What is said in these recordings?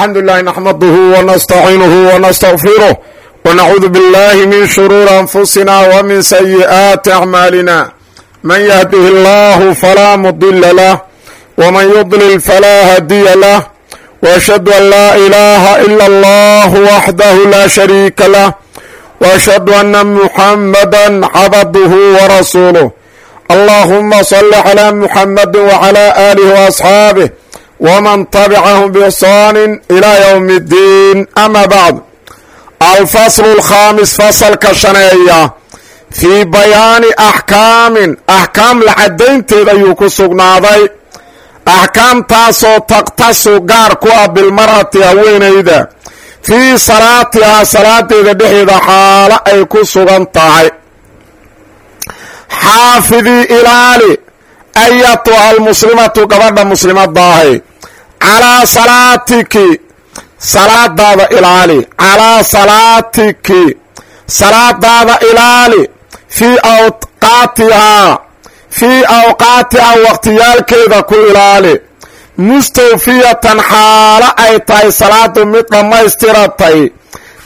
alxamdu lilahi naxmaduhu wanastaciinuhu wanastaqfiruh wanacuudu biاllahi min shuruuri anfusina wmin sayi'aati acmaalina man yahdihi allahu falaa mudila lah wman yudlil falaa hadiya lah. Washhadu an laa ilaaha ila allah waxdahu laa shariika lah washhadu ana muxamada cabduhu warasuuluh allahuma sali calaa muxamadi wacalaa aalihi waasxaabih wman tabicahum bixsaanin ilaa ywm اddiin ama bacd alfaslu اlkhaamis fasalka shaneeya fii bayaani axkaamin axkaam la caddaynteed ayuu ku sugnaaday axkaamtaasoo takhtasu gaar ku ah bilmar'ati haweenayda fii salaatihaa salaadeeda dhexeeda xaalo ay ku sugan tahay xaafidii ilaali ayatuha almuslimatu gabadha muslimadaah calaa salaatiki. Salaadaada ilaali. Calaa salaatiki. Salaadaada ilaali. Fii awqaatihaa. Fii awqaatihaa waqtiyaalkeeda ku ilaali. Mustawfiyatan xaalo ay tahay salaadu mid dhammaystiratay.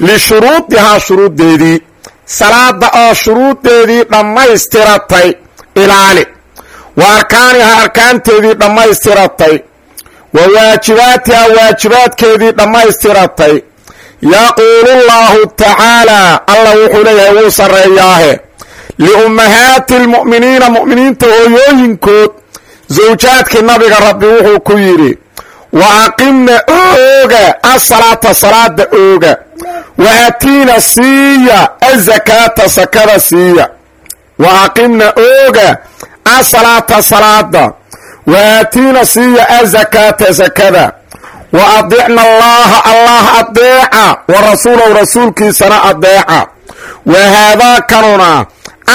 Lishuruudihaa shuruuddeedii. Salaada oo shuruuddeedii dhammaystiratay ilaali. Wa arkaanihaa arkaanteedii dhammaystiratay wa waajibaatihaa waajibaadkeedii dhammaystiratay yaquulu llaahu tacaalaa allah wuxuu leeyahay wuu sarreeyaahe. Liummahaati lmu'miniina mu'miniinta hooyooyinkood sawjaadkii nabiga rabbi wuxuu ku yidhi wa aqimna ooga asalaata salaada ooga. Wa atiina siiya azakaata sakada siiya. Wa aqimna ooga asalaata salaada wa aatiina siiya azakaata sakada wa adicna allaha allah adeeca wa rasuulahu rasuulkiisana adeeca wa haadaa kanuna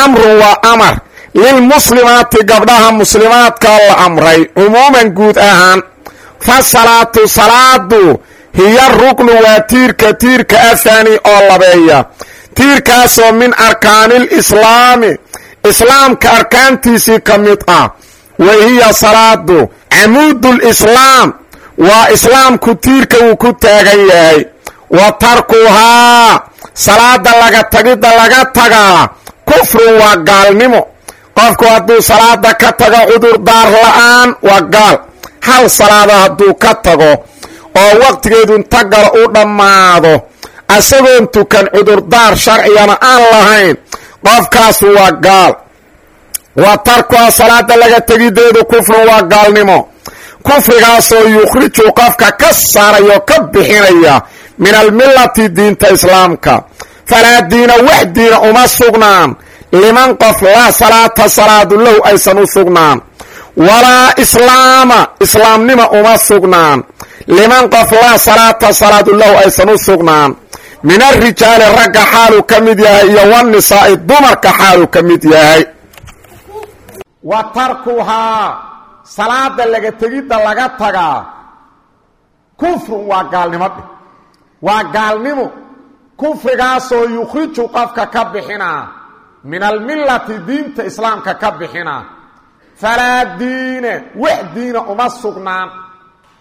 amrun waa amar. Lilmuslimaati gabdhaha muslimaadkaa la amray. Cumuuman guud ahaan fa salaatu salaadu hiya ruknu waa tiirka tiirka athani oo labeeya. Tiirkaasoo min arkaanil islaami. Islaamka arkaantiisii ka mid ah wa hiya salaadu. Camuudul islaam. Waa islaamku tiirka wuu ku taagan yahay. Wa tarkuhaa. Salaada laga tagidda laga tagaa. Kufrun waa gaalnimo. Qofku hadduu salaada ka tago cudurdaar la'aan waa gaal. Hal salaada hadduu ka tago oo waqtigeedu inta galo u dhammaado asagoon tukan cudurdaar sharcigana aan lahayn qofkaasu waa gaal wa tarkuha salaada laga tegideedu kufrun waa gaalnimo. Kufrigaasoo yukhriju qofka ka saaraya ka bixinaya min almilati diinta islaamka. Falaa diina wax diina uma sugnaan. Liman qof laa salaata salaadu lahu aysan u sugnaan. Walaa islaama islaamnima uma sugnaan. Liman qof laa salaata salaadu lahu aysan u sugnaan. Min arijaali ragga xaaluu ka mid yahay iyo wanisaa'i dumarka xaaluu ka mid yahay wa tarkuhaa salaada laga tegidda laga tagaa kufrun waa gaalnimo. Dheh waa gaalnimo. Kufrigaasoo yukhriju qofka ka bixinaa min almilati diinta islaamka ka bixinaa falaa diine wax diina uma sugnaan.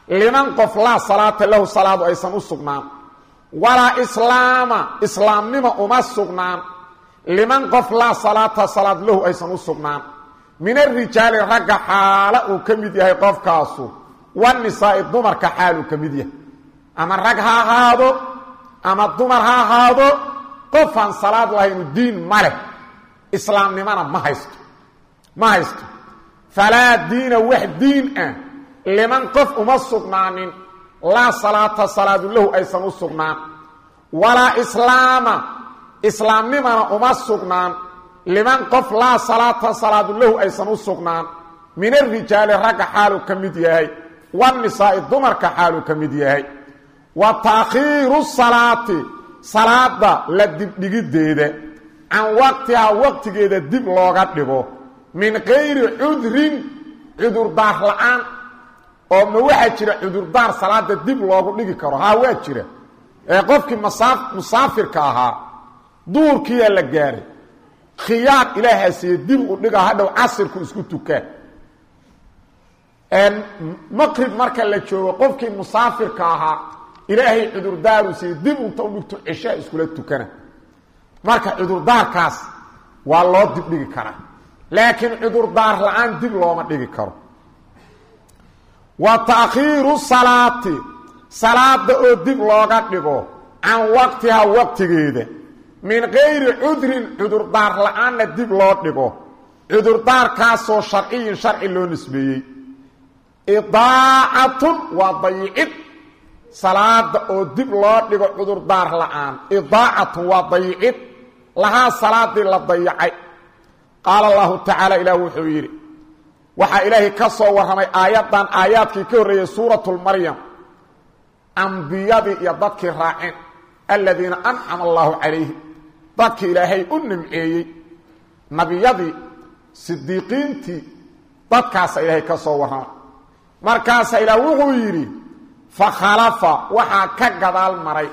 Liman qof laa salaata lahu salaadu aysan u sugnaan. Walaa islaama islaamnima uma sugnaan. Liman qof laa salaata salaad lahu aysan u sugnaan min arijaali ragga xaalo uu ka mid yahay qofkaasu. Wanisaa'i dumarka xaaluu ka mid yahay. Ama rag ha ahaado ama dumar ha ahaado qofaan salaad lahaynu diin ma leh. Islaamnimana ma haysto. Ma haysto. Falaa diina wax diin ah. Liman qof uma sugnaanin. Laa salaata salaadu lahu aysan u sugnaan. Walaa islaama. Islaamnimana uma sugnaan liman qof laa salaata salaadu lahu aysan u sugnaan min arijaali ragga xaaluu ka mid yahay. Wanisaa'i dumarka xaaluu ka mid yahay. Wa taakhiiru salaati salaada la dibdhigiddeeda can waqtihaa waqtigeeda dib looga dhigo. Min kayri cudrin cudurdaar la'aan. Oo ma waxaa jira cudurdaar salaada dib loogu dhigi karo? Haa waa jira. Ee qofkii musaafirka ahaa duurkiyaa la gaaray khiyaar ilaahaa siiye dib u dhiga hadhow casirku isku tukaa maqrib marka la joogo qofkii musaafirka ahaa ilaahay cudurdaaru siiy dib unta u dhigto ceshaa iskula tukana. Marka cudurdaarkaas waa loo dib dhigi karaa. Laakiin cudurdaar la'aan dib looma dhigi karo. Wa ta'khiiru salaati salaada oo dib looga dhigo can waqtihaa waqtigeeda min gayri cudrin cudurdaar la'aanna dib loo dhigo. Cudurdaarkaasoo sharciyin sharci loo nisbeeyey. Idaacatun waa dayicid. Salaada oo dib loo dhigo cudurdaar la'aan. Idaacatun waa dayicid. Lahaa salaadii la dayacay. Qaala allahu tacaala ilaah wuxuu yidhi waxaa ilaahay ka soo warramay aayaddan aayaadkii ka horreeyey suuratulmaryam ambiyadii iyo dadkii raaceen. Aladiina ancama allahu calayhi dadkii ilaahay u nimceeyey nabiyadii sidiiqiintii dadkaasa ilaahay ka soo warramay markaasa ilaah wuxuu yidhi fakhalafa waxaa ka gadaal maray.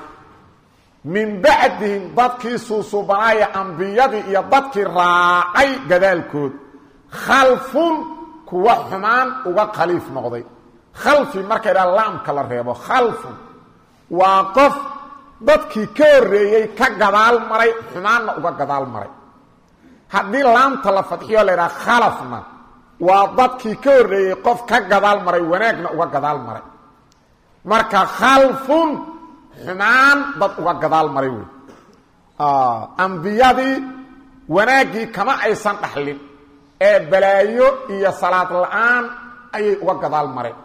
Min bacdihim dadkii suusubanaaya ambiyadii iyo dadkii raacay gadaalkood khalfun kuwa xumaan uga khaliif noqday. Khalfi marka idhaha laamka la reebo khalfun. Waa qof dadkii ka horreeyey ka gadaal maray xumaanna uga gadaal maray. Haddii laamta la fadxiyo la idhaha khalafna waa dadkii ka horreeyey qof ka gadaal maray wanaagna uga gadaal maray. Marka khalfun xumaan dad uga gadaal maray wey. Ambiyadii wanaaggii kama aysan dhaxlin ee balaayo iyo salaad la'aan ayay uga gadaal mareen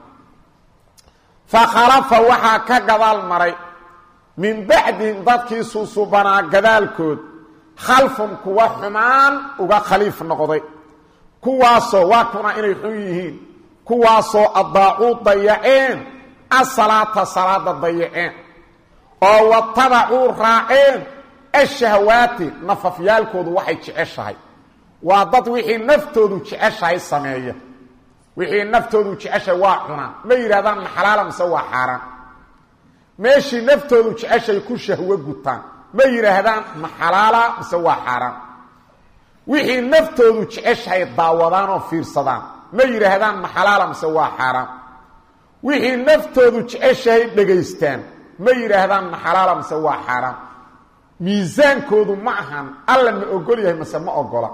fakhalafa waxaa ka gadaal maray min bacdihim dadkii suusubanaa gadaalkood khalfun kuwa xumaan uga khaliif noqday. Kuwaasoo waa kuna inay xun yihiin. Kuwaasoo addaacuu dayaceen asalaata salaada dayaceen. Oo watabacuu raaceen ashahwaati nafafyaalkoodu waxay jeceshahay. Waa dad wixii naftoodu jeceshahay sameeya. Wixii naftoodu jeceshahay waa cunaan. Ma yidhahdaan ma mise waa xaaraan meeshii naftoodu jeceshahay ku shahwo gutaan. Ma yidhaahdaan ma xalaala mise waa xaaraan wixii naftoodu jeceshahay daawadaan oo fiirsadaan. Ma yidhaahdaan ma xalaala mise waa xaaraan wixii naftoodu jeceshahay dhegaystaan. Ma yidhaahdaan ma xalaala mise waa xaaraan miisaankoodu ma ahan alla ma ogol yahay mase ma ogola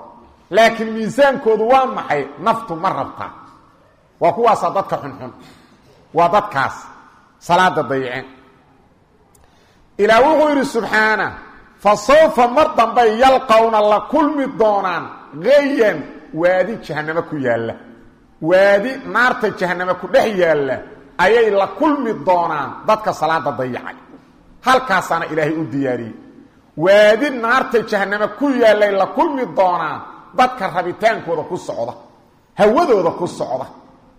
laakiin miisaankoodu waa maxay? Naftu ma rabtaa. Waa kuwaasaa dadka xunxun. Waa dadkaas. Salaada dayaceen ilaah wuxuu yidhi subxaana fa sawfa mar dambay yalqawna la kulmi doonaan gayan waadi jahanamo ku yaalla. Waadi naarta jahanamo ku dhex yaalla ayay la kulmi doonaan dadka salaada dayacay. Halkaasaana ilaahay u diyaariyey. Waadi naarta jahanamo ku yaallay la kulmi doonaan dadka rabitaankooda ku socda hawadooda ku socda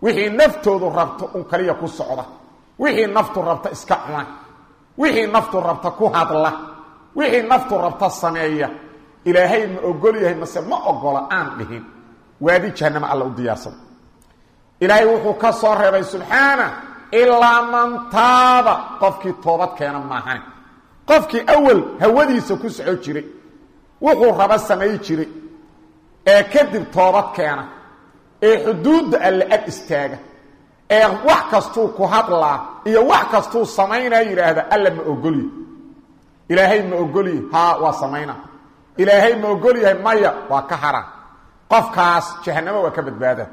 wixii naftoodu rabto un kaliya ku socda wixii naftu rabta iska cuna wixii naftu rabta ku hadla wixii naftu rabta sameeya ilaahay ma ogol yahay mase ma ogola aan dhihin. Waadi jahanamo alla u diyaarsada ilaahay wuxuu ka soo reebay subxaana ilaa man taaba. Qofkii toobad keena maahane qofkii awal hawadiisa ku soco jiray wuxuu raba samay jiray ee kadib toobad keena ee xuduudda alle ag istaaga ee wax kastuu ku hadlaa iyo wax kastuu samaynaa yidhaahda alla ma ogolyi ilaahay ma ogolyi haa waa samayna. Ilaahay ma ogol yahay maya waa ka hara. Qofkaas jahanamo waa ka badbaada.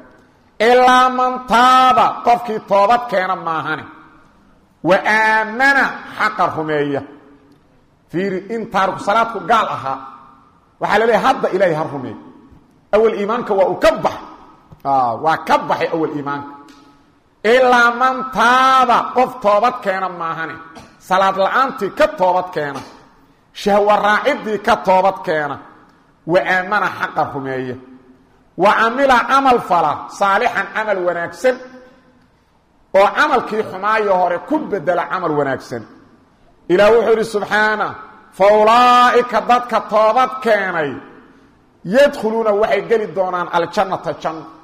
Ilaa man taaba qofkii toobad keena maahane. Wa aamana xaqa rumeeya. Fiiri in taariku salaadku gaal ahaa waxaa la leeyahay hadda ilaahay ha rumeey iimaanka waa uu ka bax waa ka iimaanka ilaa man taaba qof toobad keena maahane salaad la'aantii ka toobad keena. Shahwa raaciddii ka toobad keena. Wa aamana xaqa rumeeya wa camila camal fala saalixan camal wanaagsan. Oo camalkii xumaayo hore ku bedela camal wanaagsan. Ilaah wuxuu yidhi subxaana fa ulaa'ika dadka toobad keenay. Yadkhuluuna waxay geli doonaan aljannata janna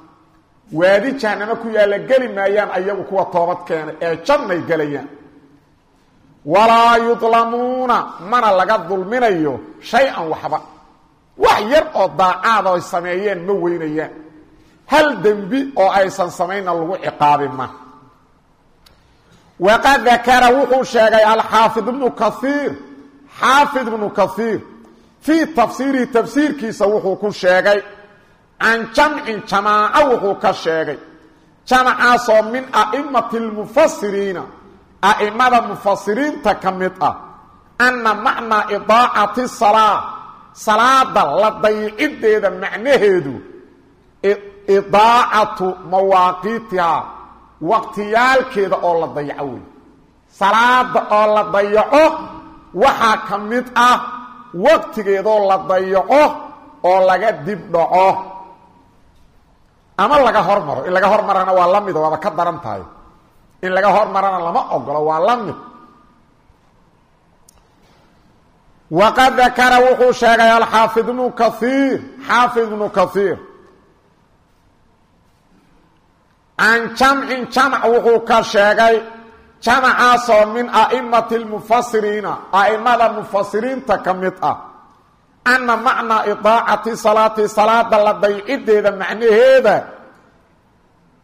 waadi jahanamo ku yaalla geli maayaan ayagu kuwa toobad keenay ee jannay gelayaan. Walaa yudlamuuna mana laga dulminayo shay-an waxba. Wax yar oo daacaada sameeyeen ma weynayaan. Hal dembi oo aysan samaynna lagu ciqaabi ma. Waqad dakara wuxuu sheegay alxaafid ibnu kaiir xaafid ibnu kaiir fii tafsiirihi tafsiirkiisa wuxuu ku sheegay can jamcin jamaaco wuxuu ka sheegay. Jamacaasoo min a'imati lmufasiriina a'imada mufasiriinta ka mid ah. Anna macnaa idaacati salaa salaada la dayicideeda macnaheedu. Idaacatu mawaaqiitihaa waqtiyaalkeeda oo la dayaco wey salaada oo la dayaco waxaa ka mid ah waqtigeedoo la dayaco oo laga dib dhaco ama laga hormaro in laga hormarana waa la mido waaba ka daran tahay. In laga hormarana lama ogolo waa la mid. Waqad dakara wuxuu sheegay alxaafid ibnu kaiir xaafid ibnu kaiir can jamcin jamc wuxuu ka sheegay jamacaasoo min a'imati lmufasiriina anna macnaa idaacati salaati salaada la daycideeda macnaheeda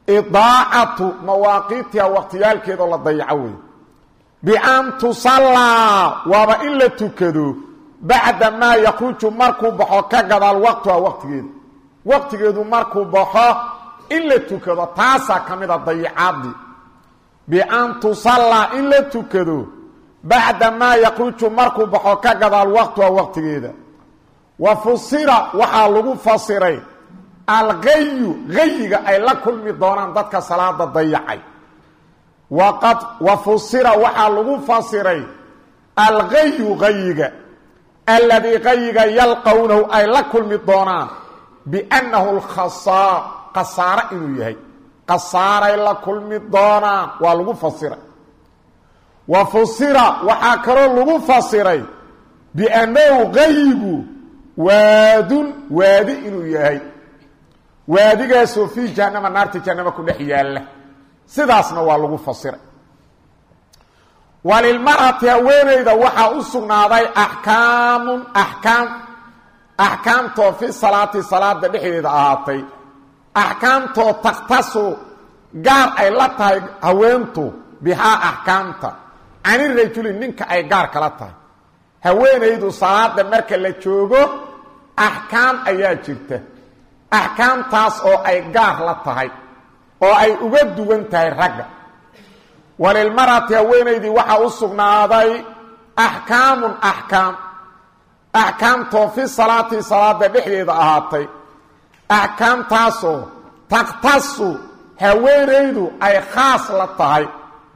idaacatu mawaaqiitiha waqtiyaalkeedoo la dayaco wey bian tusallaa waaba in la tukado bacda maa yakruju markuu baxo ka gadaal waqtuha waqtigeeda waqtigeedu markuu baxo in la tukado taasaa ka mid a dayicaadii bian tusallaa in la tukado bacda maa yakruju markuu baxo ka gadaal waqtuha waqtigeeda wa fusira waxaa lagu fasiray algayu gayiga ay la kulmi doonaan dadka salaada dayacay. Waqad wa fusira waxaa lagu fasiray algayu gayiga alladii gayiga yalqownahu ay la kulmi doonaan biannahu lkhasaa khasaare inuu yahay. Khasaaray la kulmi doonaan waa lagu fasiray wa waxaa kaloo lagu fasiray biannahu gayigu waadun waadi inuu yahay. Waadigaasoo fii jahannama naarta jahannama ku dhex yaalla. Sidaasna waa lagu fasiray walilmar'ati haweenayda waxaa u sugnaaday axkaamun axkaam axkaamtoo fi salaati salaada dhexdeeda ahaatay. Axkaamtoo takhtasu gaar ay la tahay haweentu bihaa axkaamta. Canirajuli ninka ay gaar kala tahay haweenaydu salaada marka la joogo axkaam ayaa jirta. Axkaamtaas oo ay gaar la tahay oo ay uga duwan tahay ragga. Walilmarati haweenaydii waxaa u sugnaaday axkaamun axkaam. Axkaamtoo fi salaati salaada dhexdeeda ahaatay. Axkaamtaasoo takhtasu haweenaydu ay khaas la tahay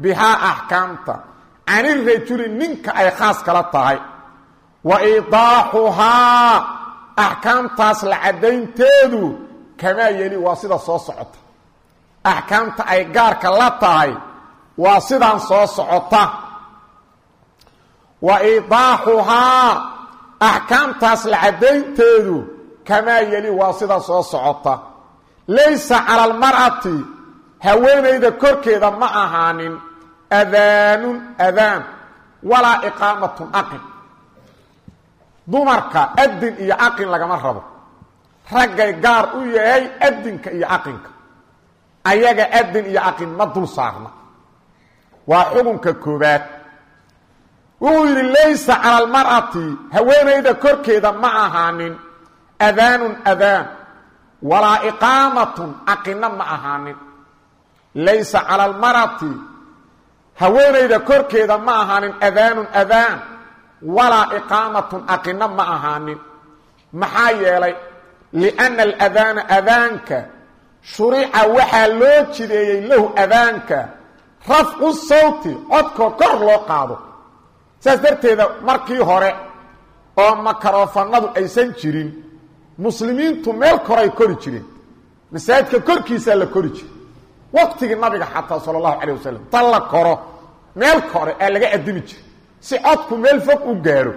bihaa axkaamta. Canirajuli ninka ay khaas kala tahay wa iidaaxuhaa axkaamtaas la caddaynteedu kamaa yeli waa sida soo socota. Axkaamta ay gaarka la tahay waa sidaan soo socota. Wa iidaaxuhaa axkaamtaas la caddaynteedu kamaa yeli waa sida soo socota. Laysa cala almar'ati haweenayda korkeeda ma ahaanin. Adaanun adaan walaa iqaamatun aqin dumarka adin iyo aqin lagama rabo. Raggay gaar u yahay adinka iyo aqinka. Ayaga adin iyo aqin ma dul saarna. Waa xukunka koobaad wuxuu yidhi laysa cala almar'ati haweenayda korkeeda ma ahaanin. Adaanun adaan walaa iqaamatun aqina ma ahaanin. Laysa cala almar'ati haweenayda korkeeda ma ahaanin. Adaanun adaan walaa iqaamatun aqina ma ahaanin. Maxaa yeelay lianna aladaana adaanka shurica waxaa loo jideeyey lahu adaanka rafcu sawti codkoo kor loo qaado. Saas darteeda markii hore oo makarofanadu aysan jirin muslimiintu meel koray kori jireen. Masaajidka korkiisaa la kori jire waqtigii nabiga xataa sala allahu calayh wasalam ta la koro meel kore aa laga addimi jira si codku meel fog u gaaro.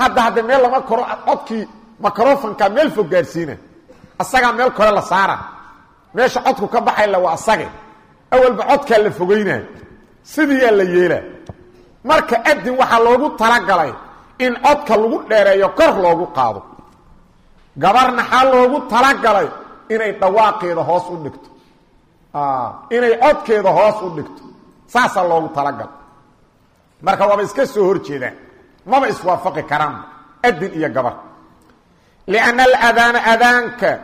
Hadda hadda meel lama koro codkii microfonka meel fog gaarsiina asagaa meel kore la saara. Meesha codku ka baxayla waa asage. Awalba codkaa la fogeynayo sidiiyaa la yeelaa marka adin waxaa loogu talagalay in codka lagu dheereeyo kor loogu qaado. Gabar naxaa loogu talagalay inay dhawaaqeeda hoos u dhigto. Inay codkeeda hoos u dhigto. Saasaa loogu talagal marka waaba iska soo hor jeedaan maba iswaafaqi karaan adin iyo gabar. Lianna aladaana adaanka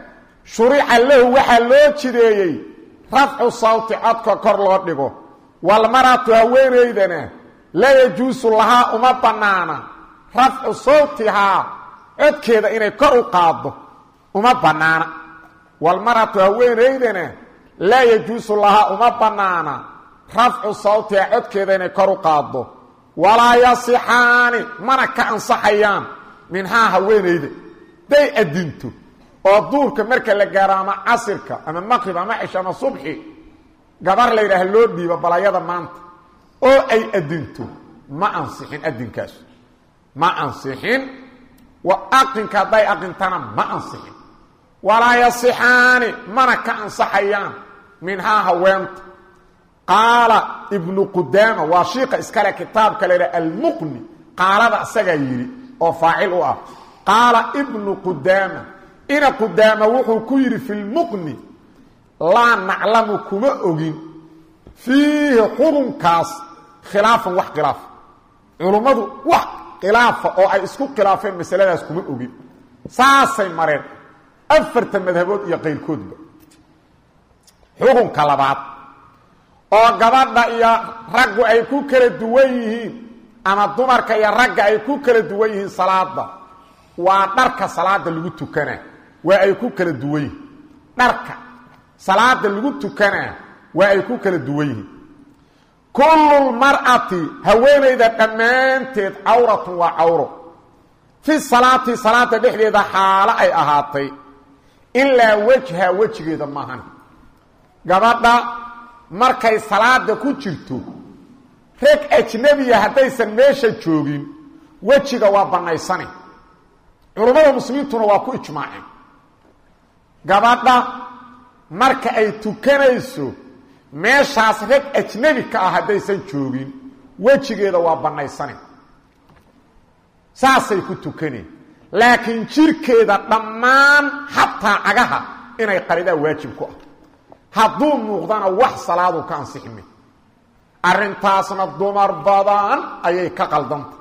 shurica lahu waxaa loo jideeyey rafcu sawti codka kor loo dhigo. Walmaratu haweenaydana laa yajuusu lahaa uma bannaana. Rafcu sawtihaa codkeeda inay kor u qaaddo uma bannaana. Walmaratu haweenaydana laa yajuusu lahaa uma bannaana. Rafcu sawtihaa codkeeda inay kor u qaaddo walaa yasixaani mana ka ansaxayaan minhaa haweenayda day adinto oo duurka marka la gaaro ama casirka ama maqrib ama cisho ama subxi gabar la yidhaah loo dhiibo balayada maanta. Oo ay adinto ma ansixin adinkaas ma ansixin aqinka hadday aqintana ma ansixin. Walaa yasixaani mana ka ansaxayaan minhaa haweenta qaala ibnu qudaama waa shiika iskale kitaabka la yidhaha almuqni. Qaalada isagaa yidhi oo faacil u ah. Qaala ibnu qudaama ina qudaama wuxuu ku yidhi fi lmuqni laa naclamu kuma ogin. Fiihi xurunkaas khilaafan wax khilaafa culummadu wax khilaafa oo ay isku khilaafeen masaladaas kuma ogin. Saasay mareen. Afarta madhabood iyo qayrkoodba. Xukunka labaad oo gabadha iyo raggu ay ku kala duwan yihiin ama dumarka iyo ragga ay ku kala duwan yihiin salaada waa dharka salaada lagu tukanaa waa ay ku kala duwan yihiin. Dharka salaada lagu tukanaa waa ay ku kala duwan yihiin. Kullu lmar'ati haweenayda dhammaanteed cawratun waa cawro. Fi salaati salaada dhexdeeda xaalo ay ahaatay. Ilaa wejha wejigeeda maahan gabadha markay salaada ku jirto reg ajnabiya haddaysan meesha joogin wejiga waa bannaysane. Culummada muslimiintuna waa ku ijmaaceen. Gabadha marka ay tukanayso meeshaas reg ajnebi ka ah haddaysan joogin wejigeeda waa bannaysane. Saasay ku tukaneen. Laakiin jirkeeda dhammaan xataa cagaha inay qaridaan waajib ku ah hadduu muuqdana wax salaadu ka ansixime arrintaasna dumar badan ayay ka qaldanta.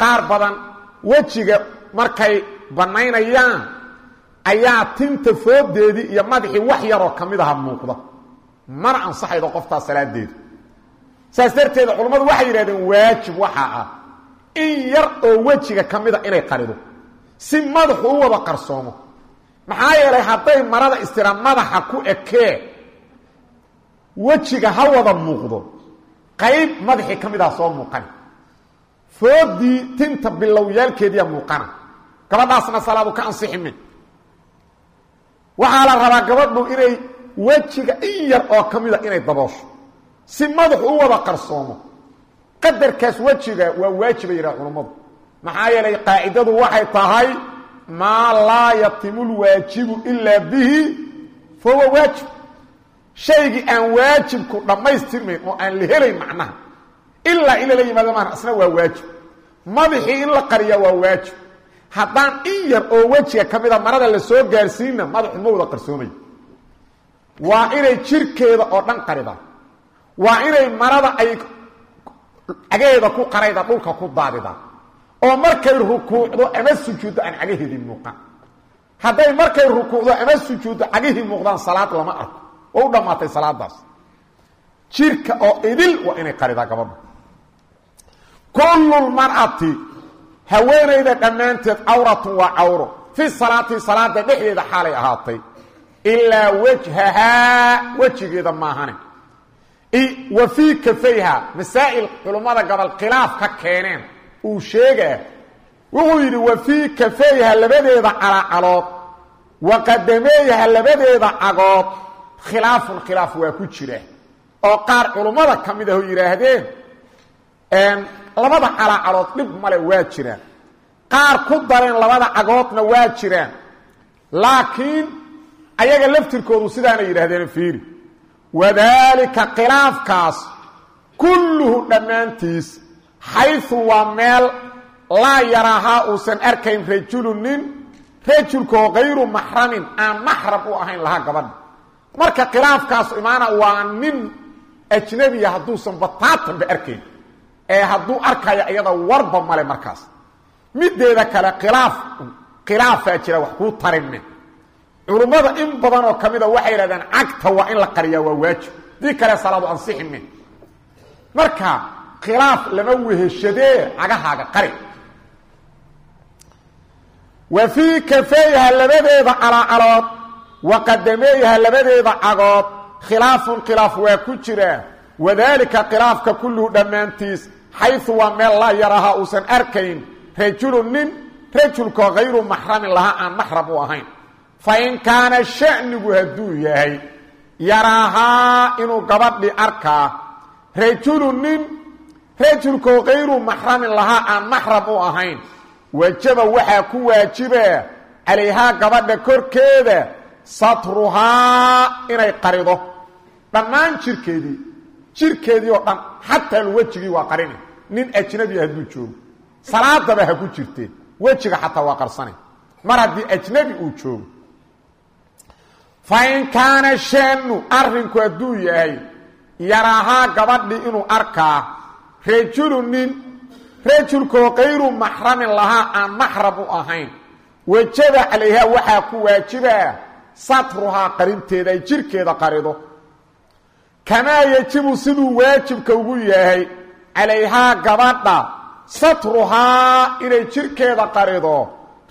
Qaar badan wejiga markay bannaynayaan ayaa tinta foodeedii iyo madaxii wax yaroo ka mid aha muuqda. Mana ansaxaydo qoftaa salaadeeda saas darteeda culammadu waxay yidhahdeen waajib waxaa ah in yar oo wejiga ka mida inay qarido. Si madaxu u wada qarsoomo. Maxaa yeelay hadday marada istira madaxa ku ekee wejiga ha wada muuqdo. Qayb madaxii ka mid ah soo muuqani foodii tinta bilowyaalkeediia muuqana gabadhaasna salaadu ka ansiximin waxaa la rabaa gabadhu inay wejiga in yar oo ka mida inay daboosho. Si madaxu u wada qarsoomo. Qadarkaas wejiga waa waajiba yidhaha culammadu maxaa yeelay qaacidadu waxay tahay maa laa yatimu lwaajibu ilaa bihi fa huwa waajib shaygii aan waajibku dhammaystirmayn oo aan la helayn macnaha ilaa in lala yimaado maana asna waa waajib. Madaxii in la qariya waa waajib. Haddaan in yar oo wejiga ka mida marada la soo gaarsiinna madaxu ma wada qarsoomayo waa inay jirkeeda oo dhan qarida waa inay marada ay cageeda ku qarayda dhulka ku daadida oo markay rukuucdo ama sujuuddo aan cagaheedii muuqan hadday markay rukuucdo ama sujuuddo cagihii muuqdaan salaad lama arko oo u dhammaatay salaadaas. Jirka oo idil waa inay qaridaa gabadha kullu lmar'ati haweenayda dhammaanteed cawratun waa cawro. Fi salaati salaada dhexdeeda xaalay ahaatay. Ilaa wajhahaa wejigeeda maahane. Wa fii kafayha masaa'il culummada gobol khilaaf ka keeneen. Uu sheegaa wuxuu yidhi wa fii kafayha labadeeda calacalood wa qadameeyaha labadeeda cagood khilaafun khilaaf waa ku jira oo qaar culummada ka mid ah oo yidhaahdeen labada calacalood dhib male waa jiraan qaar ku dareen labada cagoodna waa jiraan laakiin ayaga laftirkoodu sidaanay yidhaahdeen fiiri. Wadaalika khilaafkaas kulluhu dhammaantiis xaysu waa meel laa yaraahaa uusan arkayn rajulu nin rajulkaoo kayru maxramin aan maxram u ahayn lahaa gabadha marka khilaafkaasu imaana waa nin ajnabiya hadduusan bataatanba arkayn ee hadduu arkaya iyada warba male markaas. Mideeda kale khilaaf khilaafaa jira wax kuu tarinme culummada in badan oo ka mida waxay yidhahdeen cagta waa in la qariyaa waa waajib. Dii kale salaadu ansixime marka khilaaf lama weheshadee cagahaaga qari. Wa fii kafeeyaha labadeeda calaacalood wa qadameeyaha labadeeda cagood khilaafun khilaaf waa ku jiraa wadaalika khilaafka kulluhu dhammaantiis xayu waa meel laa yaraha uusan arkayn rajulu nin rajulkoo hayru maxramin lahaa aan maxram u ahayn fa in kaana sha'nigu hadduu yahay yaraahaa inuu gabadhi arkaa rajulu nin rajulkoo hayru maxramin lahaa aan maxram u ahayn wajaba waxaa ku waajibaa calayhaa gabadha korkeeda satruhaa inay qarido. Dhammaan jirkeedii jirkeedii oo dhan xataa wejigii waa qarini. Nin ajnabiya hadduu joogo. Salaadaba ha ku jirteen. Wejiga xataa waa qarsane mar haddii ajnabi uu joogo. Fa in kaana shaanu arrinku hadduu yahay yaraahaa gabadhii inuu arkaa rajulu nin rajulkoo kayru maxramin lahaa aan maxram u ahayn. Wajaba calayhaa waxaa ku waajibaa satruhaa qarinteeda ay jirkeeda qarido. Kamaa yejibu siduu waajibka ugu yahay calayhaa gabadha satruhaa inay jirkeeda qarido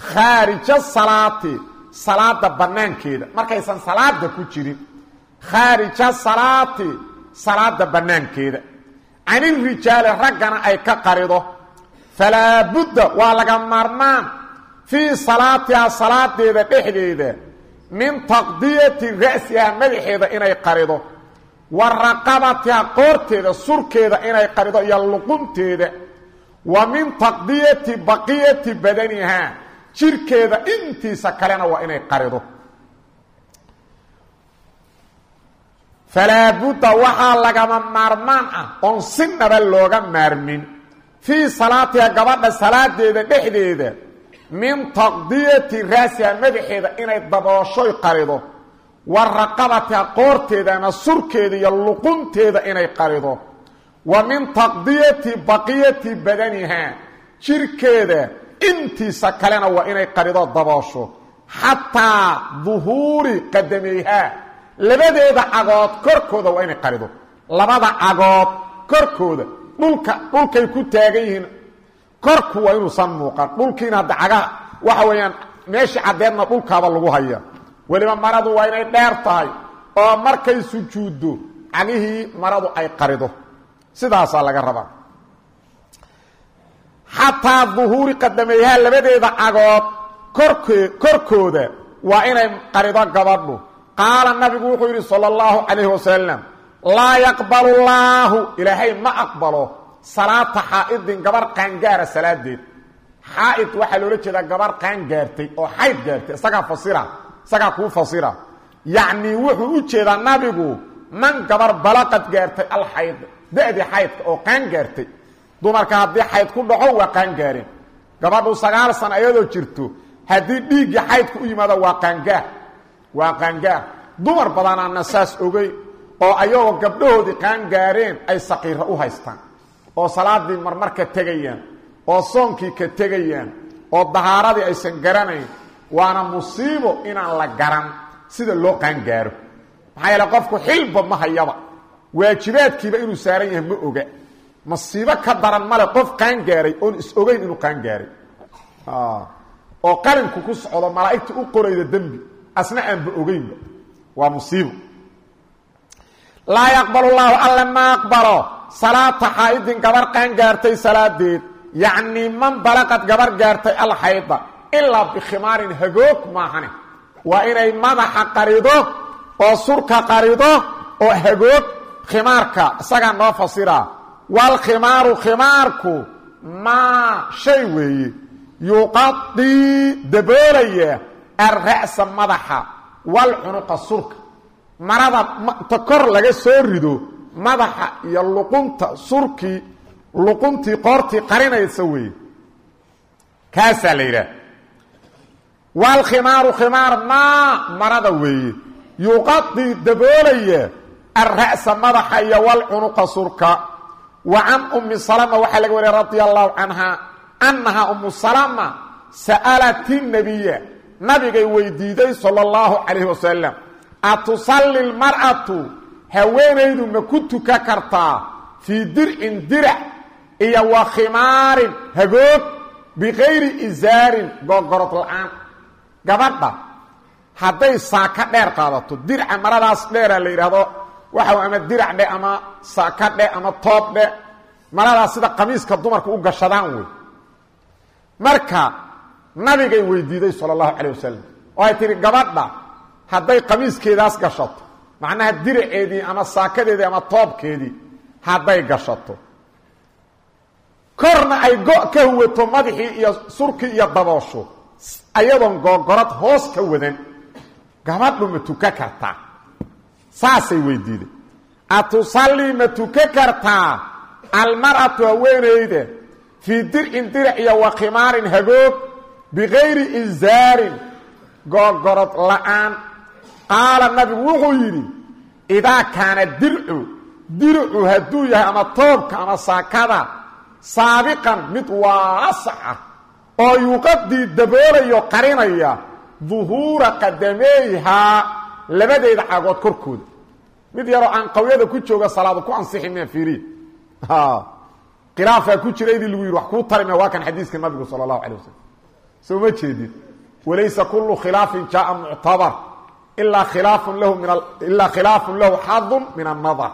khaarija salaati salaada bannaankeeda. Markaysan salaada ku jirin khaarija salaati salaada bannaankeeda. Canirijaali raggana ay ka qarido. Falaa budda waa laga maarmaan. Fii salaatihaa salaadeeda dhexdeeda min taqdiyati ra'sihaa madaxeeda inay qarido wa raqabatiha qoorteeda surkeeda inay qarido iyo luqunteeda wa min taqdiyati baqiyati badanihaa jirkeeda intiisa kalena waa inay qarido. Falaa budda waxaa lagama maarmaan ah oon sinaba looga maarmin. Fii salaatiha gabadha salaadeeda dhexdeeda min taqdiyati raasiha madaxeeda inay dabooshoy qarido wa raqabatiha qoorteedana surkeeda iyo luqunteeda inay qarido wa min taqdiyati baqiyati badanihaa jirkeeda intiisa kalena waa inay qarido daboosho xataa duhuuri qadamayhaa labadeeda cagood korkooda waa inay qarido. Labada cagood korkooda dhulka dhulkay ku taagan yihiin korku waa inuusan muuqan. Dhulkiina hadda cagaha waxa weeyaan meeshii caddeedna dhulkaaba lagu haya weliba maradu waa inay dheer tahay oo markay sujuuddo cagihii maradu ay qarido. Sidaasaa laga rabaa. Xataa duhuuri qadameeyaha labadeeda cagood korke korkooda waa inay qarido gabadhu. Qaala nabigu wuxuu yidhi sala allahu calayhi wasalam laa yaqbalu llaahu ilaahay ma aqbalo salaata xaa'idin gabar qaangaara salaadeed xaa'id waxaa loola jeedaa gabar qaangaartay oo xayd gaartay isagaa fasira isagaa kuu fasira. Yacnii wuxuu u jeedaa nabigu man gabar balaqad gaartay alxayd da-dii xaydka oo qaan gaartay dumarka haddii xayd ku dhaco waa qaangaareen gabadhu sagaal sano iyadoo jirto haddii dhiiggii xaydka u yimaado waa qaangaar waa qaangaar. Dumar badanaana saas ogey oo ayagoo gabdhahoodii qaangaareen ay saqiiro u haystaan oo salaadii marmar ka tegayaan oo soonkii ka tegayaan oo dahaaradii aysan garanayn waana musiibo inaan la garan sida loo qaangaaro. Maxaa yeele qofku xilba ma hayaba. Waajibaadkiiba inuu saaran yahay ma oga. Masiibo ka daran male qof qaangaaray oon is ogeyn inuu qaangaaray. Oo qalinku ku socdo malaa'igta u qorayda dembi asna aanba ogeynba. Waa musiibo. Laa yaqbal llaahu alle ma aqbalo salaata xaa'idin gabar qaan gaartay salaadeed yacnii man balaqad gabar gaartay alxayda ilaa bikhimaarin hagoog maahane. Waa inay madaxa qarido oo surka qarido oo hagoog khimaarka isagaa noo fasira waalkhimaaru khimaarku maa shay weeye yuqadii daboolaya alra'sa madaxa walcunuqa surka. Marada ta kor laga soo rido madaxa iyo luqunta surkii luquntii qoortii qarinaysa weeye. Kaasaa la yidhaah waalkhimaaru khimaar maa marada weeye. Yuqadii daboolaya alra'sa madaxa iyo walcunuqa surka. Wa can ummi salama waxaa laga wariya radia allahu canha annahaa ummu salama sa'alat nabiya nabigay weydiiday sala allahu calayhi wasalam atusalli lmar'atu haweenaydu ma ku tuka kartaa fii dircin dirac iyo wa khimaarin hagoog bikayri isaarin googorod la'aan. Gabadha hadday saaka dheer qaadato dirca maradaas dheera la yidhaahdo waxa ama dirac dhe ama saaka dhe ama toob dhe maradaas sida qamiiska dumarka u gashadaan wey. Marka nabigay weydiiday sala allahu calay wasalam oo ay tihi gabadha hadday qamiiskeedaas gashato macnaha diraceedii ama saakadeedii ama toobkeedii hadday gashato. Korna ay go' ka huwato madaxii iyo surkii iyo daboosho. Ayadoon googorad hoos ka wadan. Gabadhu ma tuka kartaa. Saasay weydiiday atusallii ma tuka kartaa. Almar'atu haweenayda fii dircin dirac iyo wa khimaarin hagoog bikayri isaarin googorod la'aan qaala nabigu wuxuu yidhi idaa kaana dircu dircu hadduu yahay ama toobka ama saakada saabiqan mid waasac ah oo yuqadii daboolayo qarinaya duhuura qadameeyhaa labadeeda cagood korkooda. Mid yaroo aan qawyada ku jooga salaadu ku ansixi mea fiiriya khilaafaa ku jira idii lagu yidhi wax kuu tari ma waa kan xadiiska nabigu sala allahu wasalam soo ma jeedin. Walaysa kullu khilaafin jaaa muctabar ilaa khilaafun lahu xadun min annadar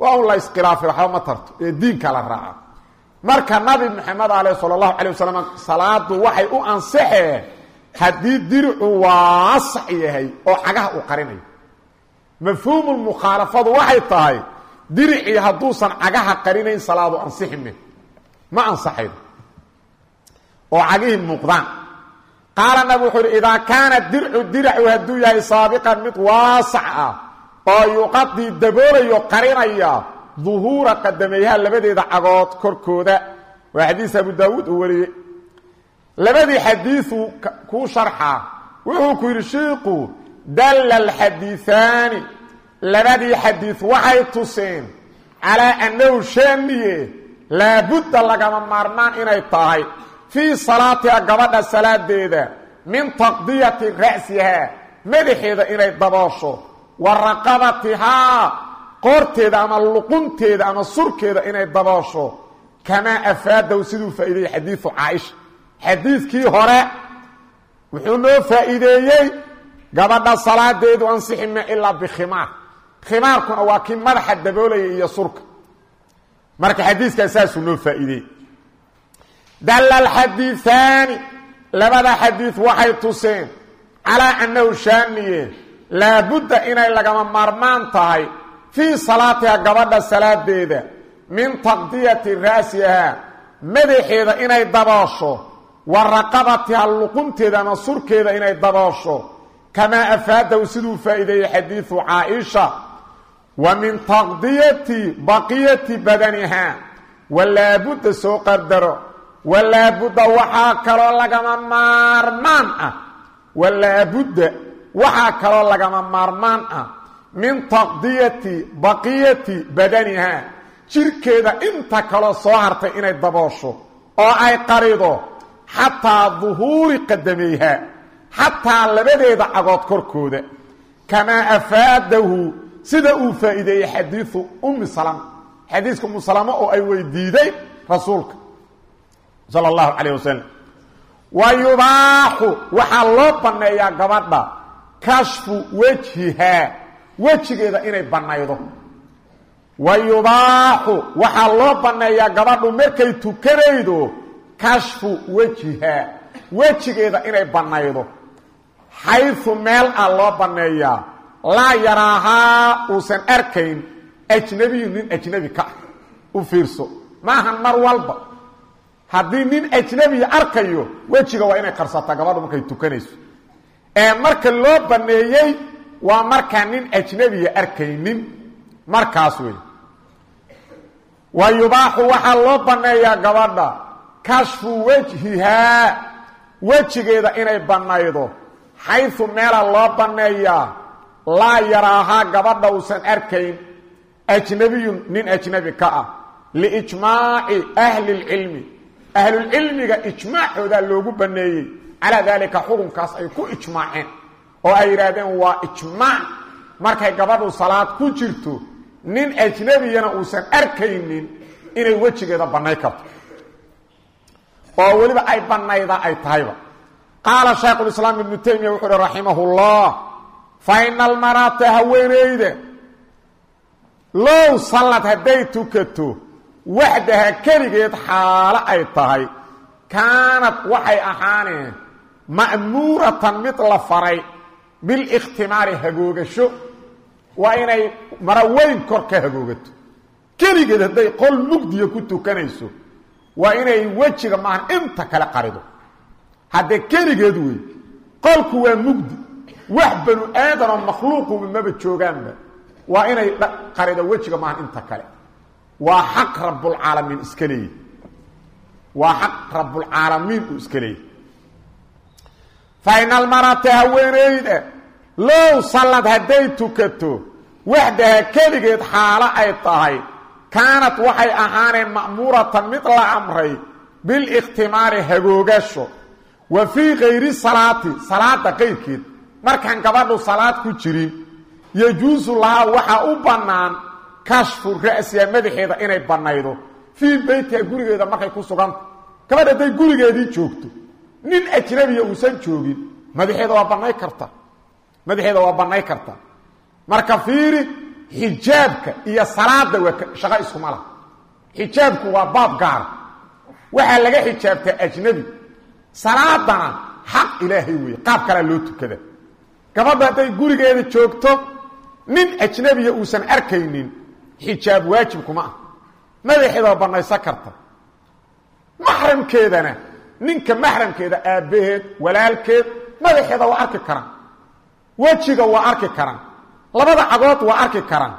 waa un la iskhilaafay waxba ma tarto ee diinka la raaca marka nabi maxamed aleh sala allahu calay wasalam salaadu waxay u ansaxeen haddii diricu waasac yahay oo cagaha uu qarinayo mafhuumu mukhaalafadu waxay tahay diricii hadduusan cagaha qarinayn salaadu ansixi me ma ansaxaydo oo cagihii muuqdaan qaala nabig wuxuu yidhi idaa kaana dircu diracu hadduu yahay saabiqan mid waasac ah oo yuqadii daboolayo qarinaya duhuura qadameeyaha labadeeda cagood korkooda. Waa xadiis abu daawuud uu wariyey. Labadii xadiiuu kuu sharxaa wuxuu ku yidhi shiiku dalla alxadiiaani labadii xadiid waxay tuseen calaa annahu shaaniye laabudda lagama maarmaan inay tahay fii salaatiha gabadha salaadeeda min taqdiyati ra'sihaa madaxeeda inay daboosho wa raqabatihaa qoorteeda ama luqunteeda ama surkeeda inay daboosho. Kamaa afaadahu siduu faa'iideeyey xadiidu caaisha. Xadiidkii hore wuxuu noo faa'iideeyey gabadha salaadeedu ansixi ma ilaa bikhimaar khimaarkuna waa kii madaxa daboolaya iyo surka. Marka xadiiskaa saasuu noo faa'iideeyey dalla alxadiiaani labada xadiid waxay tuseen calaa annahu shaaniye laabudda inay lagama maarmaan tahay fii salaatiha gabadha salaadeeda min taqdiyati ra'sihaa madaxeeda inay daboosho wa raqabatiha luqunteeda ama surkeeda inay daboosho kamaa afaadahu siduu faa'iideeyey xadiidu caaisha wa min taqdiyati baqiyati badanihaa walaabudda soo qardaro walaabudda waxaa kaloo lagama maarmaan ah. walaabudda waxaa kaloo lagama maarmaan ah. min taqdiyati baqiyati badanihaa jirkeeda inta kaloo soo hartay inay daboosho oo ay qarido. xataa duhuuri qadamayhaa xataa labadeeda cagood korkooda. kamaa afaadahu. sida uu faa'iideeyey xadiidu ummi salama. xadiiska ummu salama oo ay weydiiday rasuulka sala allahu calayh wasalam wa yubaaxu waxaa loo banneeyaa gabadha kashfu wejhihaa wejigeeda inay bannaydo. Wa yubaaxu waxaa loo banneeyaa gabadhu markay tukanaydo kashfu wejhihaa wejigeeda inay bannaydo. Xaysu meel ah loo banneeyaa laa yaraahaa uusan arkayn ajnabiyu nin ajnebi ka ah u fiirso. Maahan mar walba haddii nin ajnebiya arkayo wejiga waa inay qarsataa gabadhu markay tukanayso. Ee marka loo banneeyey waa markaan nin ajnebiya arkaynin markaas wey wa yubaaxu waxaa loo banneeyaa gabadha kashfu wejhihaa wejigeeda inay bannaydo xaysu meela loo banneeyaa laa yaraahaa gabadha uusan arkayn. Ajnabiyun nin ajnabi ka ah. Liijmaaci ahli lcilmi ahlulcilmiga ijmaacoodaa loogu baneeyey. Calaa daalika xukunkaas ay ku ijmaaceen. Oo ay yidhaahdeen waa ijmaac. Markay gabadhu salaad ku jirto nin ajnabiyana uusan arkaynin inay wejigeeda bannay karto. Oo weliba ay bannayda ay tahayba. Qaala shaykhulislaam ibnu taymiya wuxuu uhi raximahullah fa ina almaraata haweeneyda low sallad hadday tukato waxdaha keligeed xaalo ay tahay. Kaanad waxay ahaaneen ma'muuratan mid la faray bilikhtimaari hagoogasho. Waa inay maro weyn kor ka hagoogato. Keligeed hadday qol mugdiya ku tukanayso waa inay wejiga maahan inta kale qarido. Haddee keligeed wey qolku waa mugdi. Wax banu aadanoo makhluuquba maba joogaanba waa inay qarido wejiga maahan inta kale waa xaq rabbulcaalamiin iska leeyahy waa xaq rabbulcaalamiin uu iska leeyahy fa ina almarata haweeneyda low sallad hadday tukato waxdaha keligeed xaalo ay tahay. Kaanad waxay ahaaneen ma'muuratan mid la amray bilikhtimaari hagoogasho. Wa fii kayri salaati salaada qayrkeed. Markaan gabadhu salaad ku jirin yajuusu lahaa waxaa u bannaan kashfu ra'siha madaxeeda inay bannaydo. Fii beytiha gurigeeda markay ku suganta gabadh hadday gurigeedii joogto. Nin ajnabiya uusan joogin madaxeeda waa bannay karta. Madaxeeda waa bannay karta. Marka fiiri xijaabka iyo salaada waa shaqo iskuma laha. Xijaabku waa baab gaara waxaa laga xijaabtaa ajnabi. Salaadana xaq ilaahay weeye qaab kalea loo tukada. Gabadha hadday gurigeeda joogto nin ajnabiya uusan arkaynin xijaab waajib kuma ah. Madaxeeda waa bannaysan karta. Maxramkeedana ninka maxramkeeda aabbaheed walaalkeed madaxeeda waa arki karaan wejiga waa arki karaan labada cagood waa arki karaan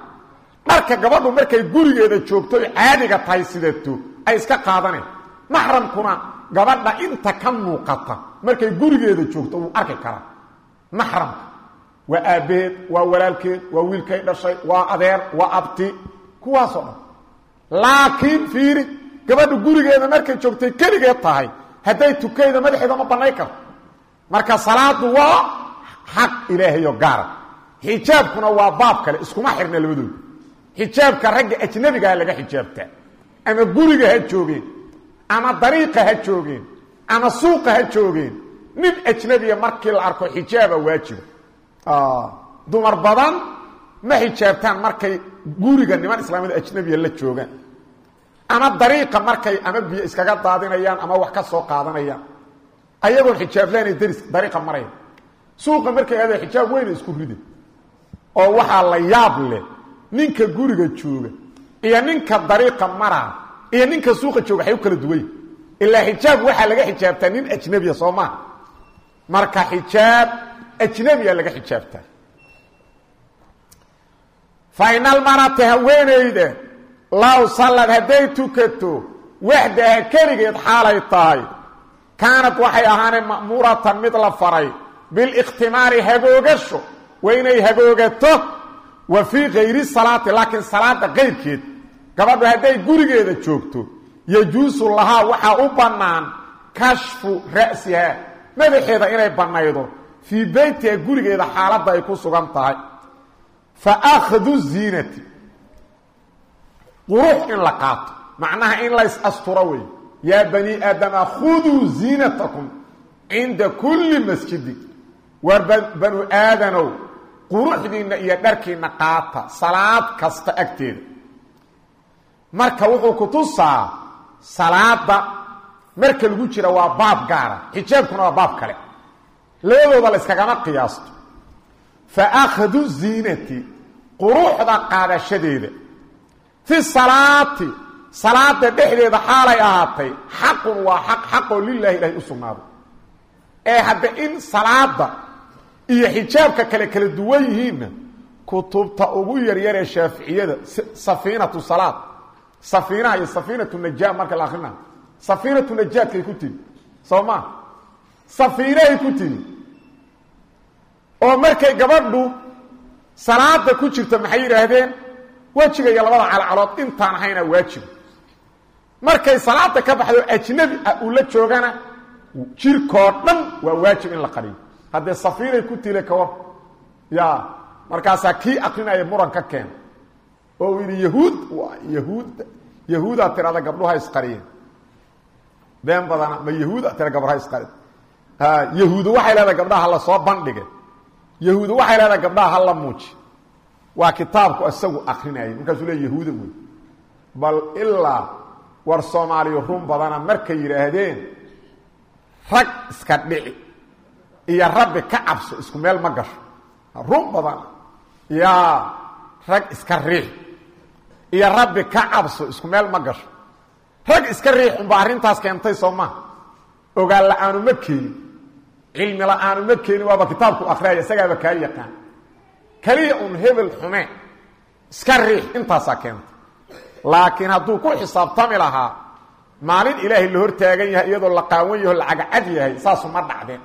dharka gabadhu markay gurigeeda joogto caadiga tahay sidato ay iska qaadaneen maxramkuna gabadha inta ka muuqata markay gurigeeda joogto wuu arki karaa maxramka waa aabbaheed waa walaalkeed waa wiilkay dhashay waa adeer waa abti kuwaasoo dhan. Laakiin fiiri gabadha gurigeeda markay joogtay keligeed tahay. Hadday tukayda madaxeeda ma bannay karto marka salaadu waa xaq ilaahayo gaara xijaabkuna waa baab kale iskuma xirna labadooda. Xijaabka ragga ajnabigaha laga xijaabtaa. Ama guriga ha joogeen ama dariiqa ha joogeen ama suuqa ha joogeen. Nin ajnabiya markii la arko xijaaba waajiba dumar badan ma xijaabtaan markay guriga niman islaamida ajnabiya la joogaan. Ama dariiqa markay ama biyo iskaga daadinayaan ama wax ka soo qaadanayaan. Ayagoon xijaablaanay daris dariiqa maraya suuqa markay aada xijaab weyna isku rida oo waxaa la yaab leh ninka guriga jooga iyo ninka dariiqa maraa iyo ninka suuqa jooga waxay u kala duwany ilaa xijaab waxaa laga xijaabtaa nin ajnabiya soo marka xijaab ajnabiya laga xijaabtaa fa inalmarata haweenayda low sallad hadday tukato waxdaha keligeed xaalay tahay. Kaanad waxay ahaaneen ma'muuratan mid la faray bilikhtimaari hagoogasho waa inay hagoogato wa fii kayri salaati laakiin salaada qayrkeed. Gabadhu hadday gurigeeda joogto yajuusu lahaa waxaa u bannaan kashfu ra'siha madaxeeda inay bannaydo. Fii beytiha gurigeeda xaaladda ay ku sugan tahay fa akhdu ziinati qurux in la qaato. Macnaha in lays asturo wey yaa bani aadama khuduu ziinatakum cinda kulli masjidin. War banu aadanow quruxdiinna iyo dharkiinna qaata salaad kasta agteeda. Marka wuxuu ku tusaa salaada marka lagu jira waa baab gaara. Xijaabkuna waa baab kale. Labadooda la yskagama qiyaasto. Fa akhdu ziinati quruxda qaadashadeeda. Fi salaati salaada dhexdeeda xaalay ahaatay xaqun waa xaq xaqoo lilahi ilahay u sugnaaday. Ee hadda in salaada iyo xijaabka kale kala duwan yihiinna kutubta ugu yaryaree shaaficiyada safiinatu salaad. Safiinaha iyo safiinatu najaa marka la akrinayo safiinatu najaadkay ku timi soo maa safiinahay ku timi. Oo markay gabadhu salaada ku jirta maxay yidhaahdeen? Wejiga iyo labada calcalood intaan ahayna waajiba markay salaada ka baxdo ajnabi ah uu la joogana jirkoo dhan waa waajib in la qariyo. Haddee safiiray ku tile kawar ya markaasaa kii akrinaya muran ka keena. Oo uu yidhi yahuud yahuud yahuudaa tirada gabdhuha isqariyeen. Been badana ma yahuuda tira gabdhaha isqari yahuudu waxay leedahay gabdhaha hala soo yahuudu waxay leedahay gabdhaha hala muuji. Waa kitaabku isagu akrinayay. Markaasuu le yahuuda wey bal ilaa war soomaaliya run badana markay yidhaahdeen rag iska dhici iyo rabbi ka cabso isku meel ma gasho. Run badana yaa rag iska riix iyo rabbi ka cabso isku meel ma gasho. Rag iska riix unba arrintaas keentay soo maha ogaan la'aanu ma keenin cilmi la'aanu ma keenin waaba kitaabku akriyaya isagaaba kaa yaqaan. Keliya un hebel xume iska riix intaasaa keentay. Laakiin hadduu ku xisaabtami lahaa maalin ilaahay la hor taagan yahay iyadoo la qaawan yaho lacaga cad yahay saasu ma dhacdeen.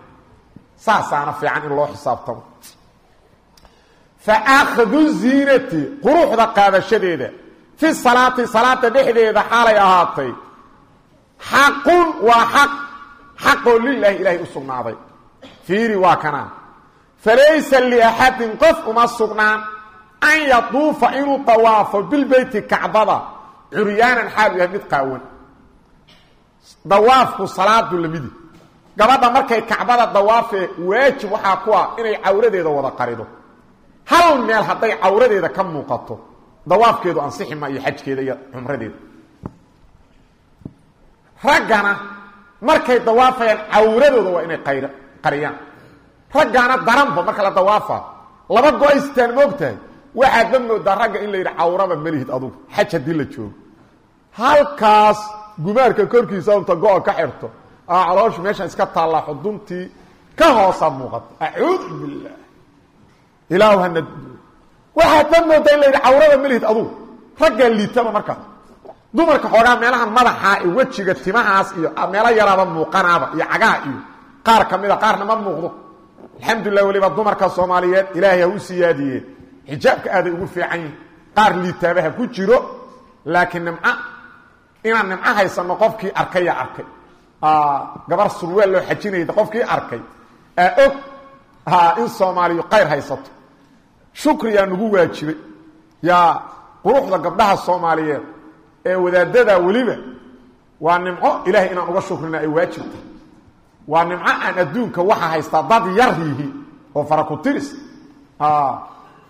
Saasaana fiican in loo xisaabtamo. Fa akhdu ziinati quruxda qaadashadeeda fi salaati salaada dhexdeeda xaalay ahaatay. Xaqun waa xaq xaqoo lilaahi ilaahay u sugnaaday fiiri waa kanaa falaysa liaxadin qof uma sugnaan an yaduufa inuu dawaafo bilbeyti kacbada. Curyaanan xaalu yahay mid qaawan. Dawaafku salaadu lamidi gabadha markay kacbada dawaafee waajib waxaa ku ah inay cawradeeda wada qarido. Hal meel hadday cawradeeda ka muuqato dawaafkeedu ansixi ma iyo xajkeeda iyo cumradeeda. Raggana markay dawaafayaan cawradooda waa inay qayr qariyaan raggaana daranba marka la dawaafa laba go'aystaan moogtahay. Waxaad ma moodaa in la yidhi cawraba malihid adugu xaj haddii la halkaas gumaarka korkiisa unta go-a ka xirto aa calooshu meeshaan iska taallaa xuduntii ka hoosa muuqata acuudu billaah. Ilaahu hana waxaad ma moodaa in la yidhi cawraba malihid adugu raggaa liitaba markaas dumarka xoogaa meelahan madaxa iyo wejiga timahaas iyo meelo yaraaba muuqanaaba iyo cagaha iyo qaar ka mida qaarna ma muuqdo. Alxamdulilah weliba dumarka soomaaliyeed ilaahay ha u siyaadiyee. Xijaabka aaday ugu fiican yihiin qaar liitaabaha ku jiro laakiin nimco inaan nimco haysano qofkii arkay. Yaa arkay gabar surweel loo xajinayda qofkii arkay. Aa og in soomaaliyu qayr haysato. Shukriyaa nagu waajibay. Yaa quruxda gabdhaha soomaaliyeed ee wadaadada weliba waa nimco ilaahay inaan uga shukrina ay waajibta waa nimco aan adduunka waxa haystaa dad yar yihi oo farakutiris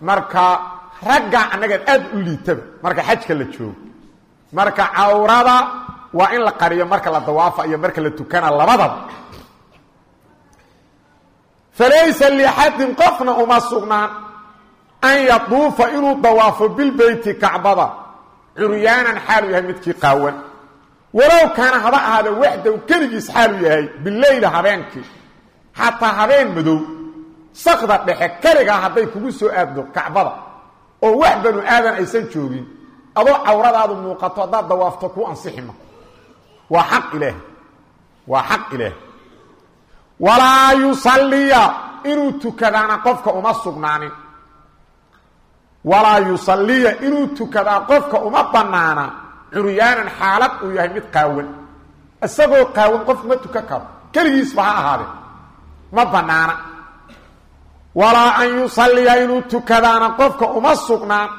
marka ragga annagan aad u liitaba marka xajka la joogo. Marka cawrada waa in la qariyo marka la dawaafa iyo marka la tukana labadaba. Falaysa liaxadin qofna uma sugnaan an yaduufa inuu dawaafo bilbeyti kacbada. Curyaanan xaalu yahay midkii qaawan walow kaana haba ahaada waxdow keligiis xaalu yahay bileyla habeenkii. Xataa habeen madow. Sakda dhexe keligaa hadday kugu soo aaddo kacbada. Oo wax banu aadan aysan joogin. Adoo cawradaadu muuqato haddaad dawaafto kuu ansixima waa xaq ilaahi waa xaq ilaahi walaa yusalliya inuu tukadaana qofka uma sugnaanin. Walaa yusalliya inuu tukadaa qofka uma bannaana curyaanan xaalad uu yahay mid qaawan. Isagoo qaawan qof ma tukan karo. Keligiisba ha ahaadee. Ma bannaana. Walaa an yusalliya inuu tukadaana qofka uma sugnaan.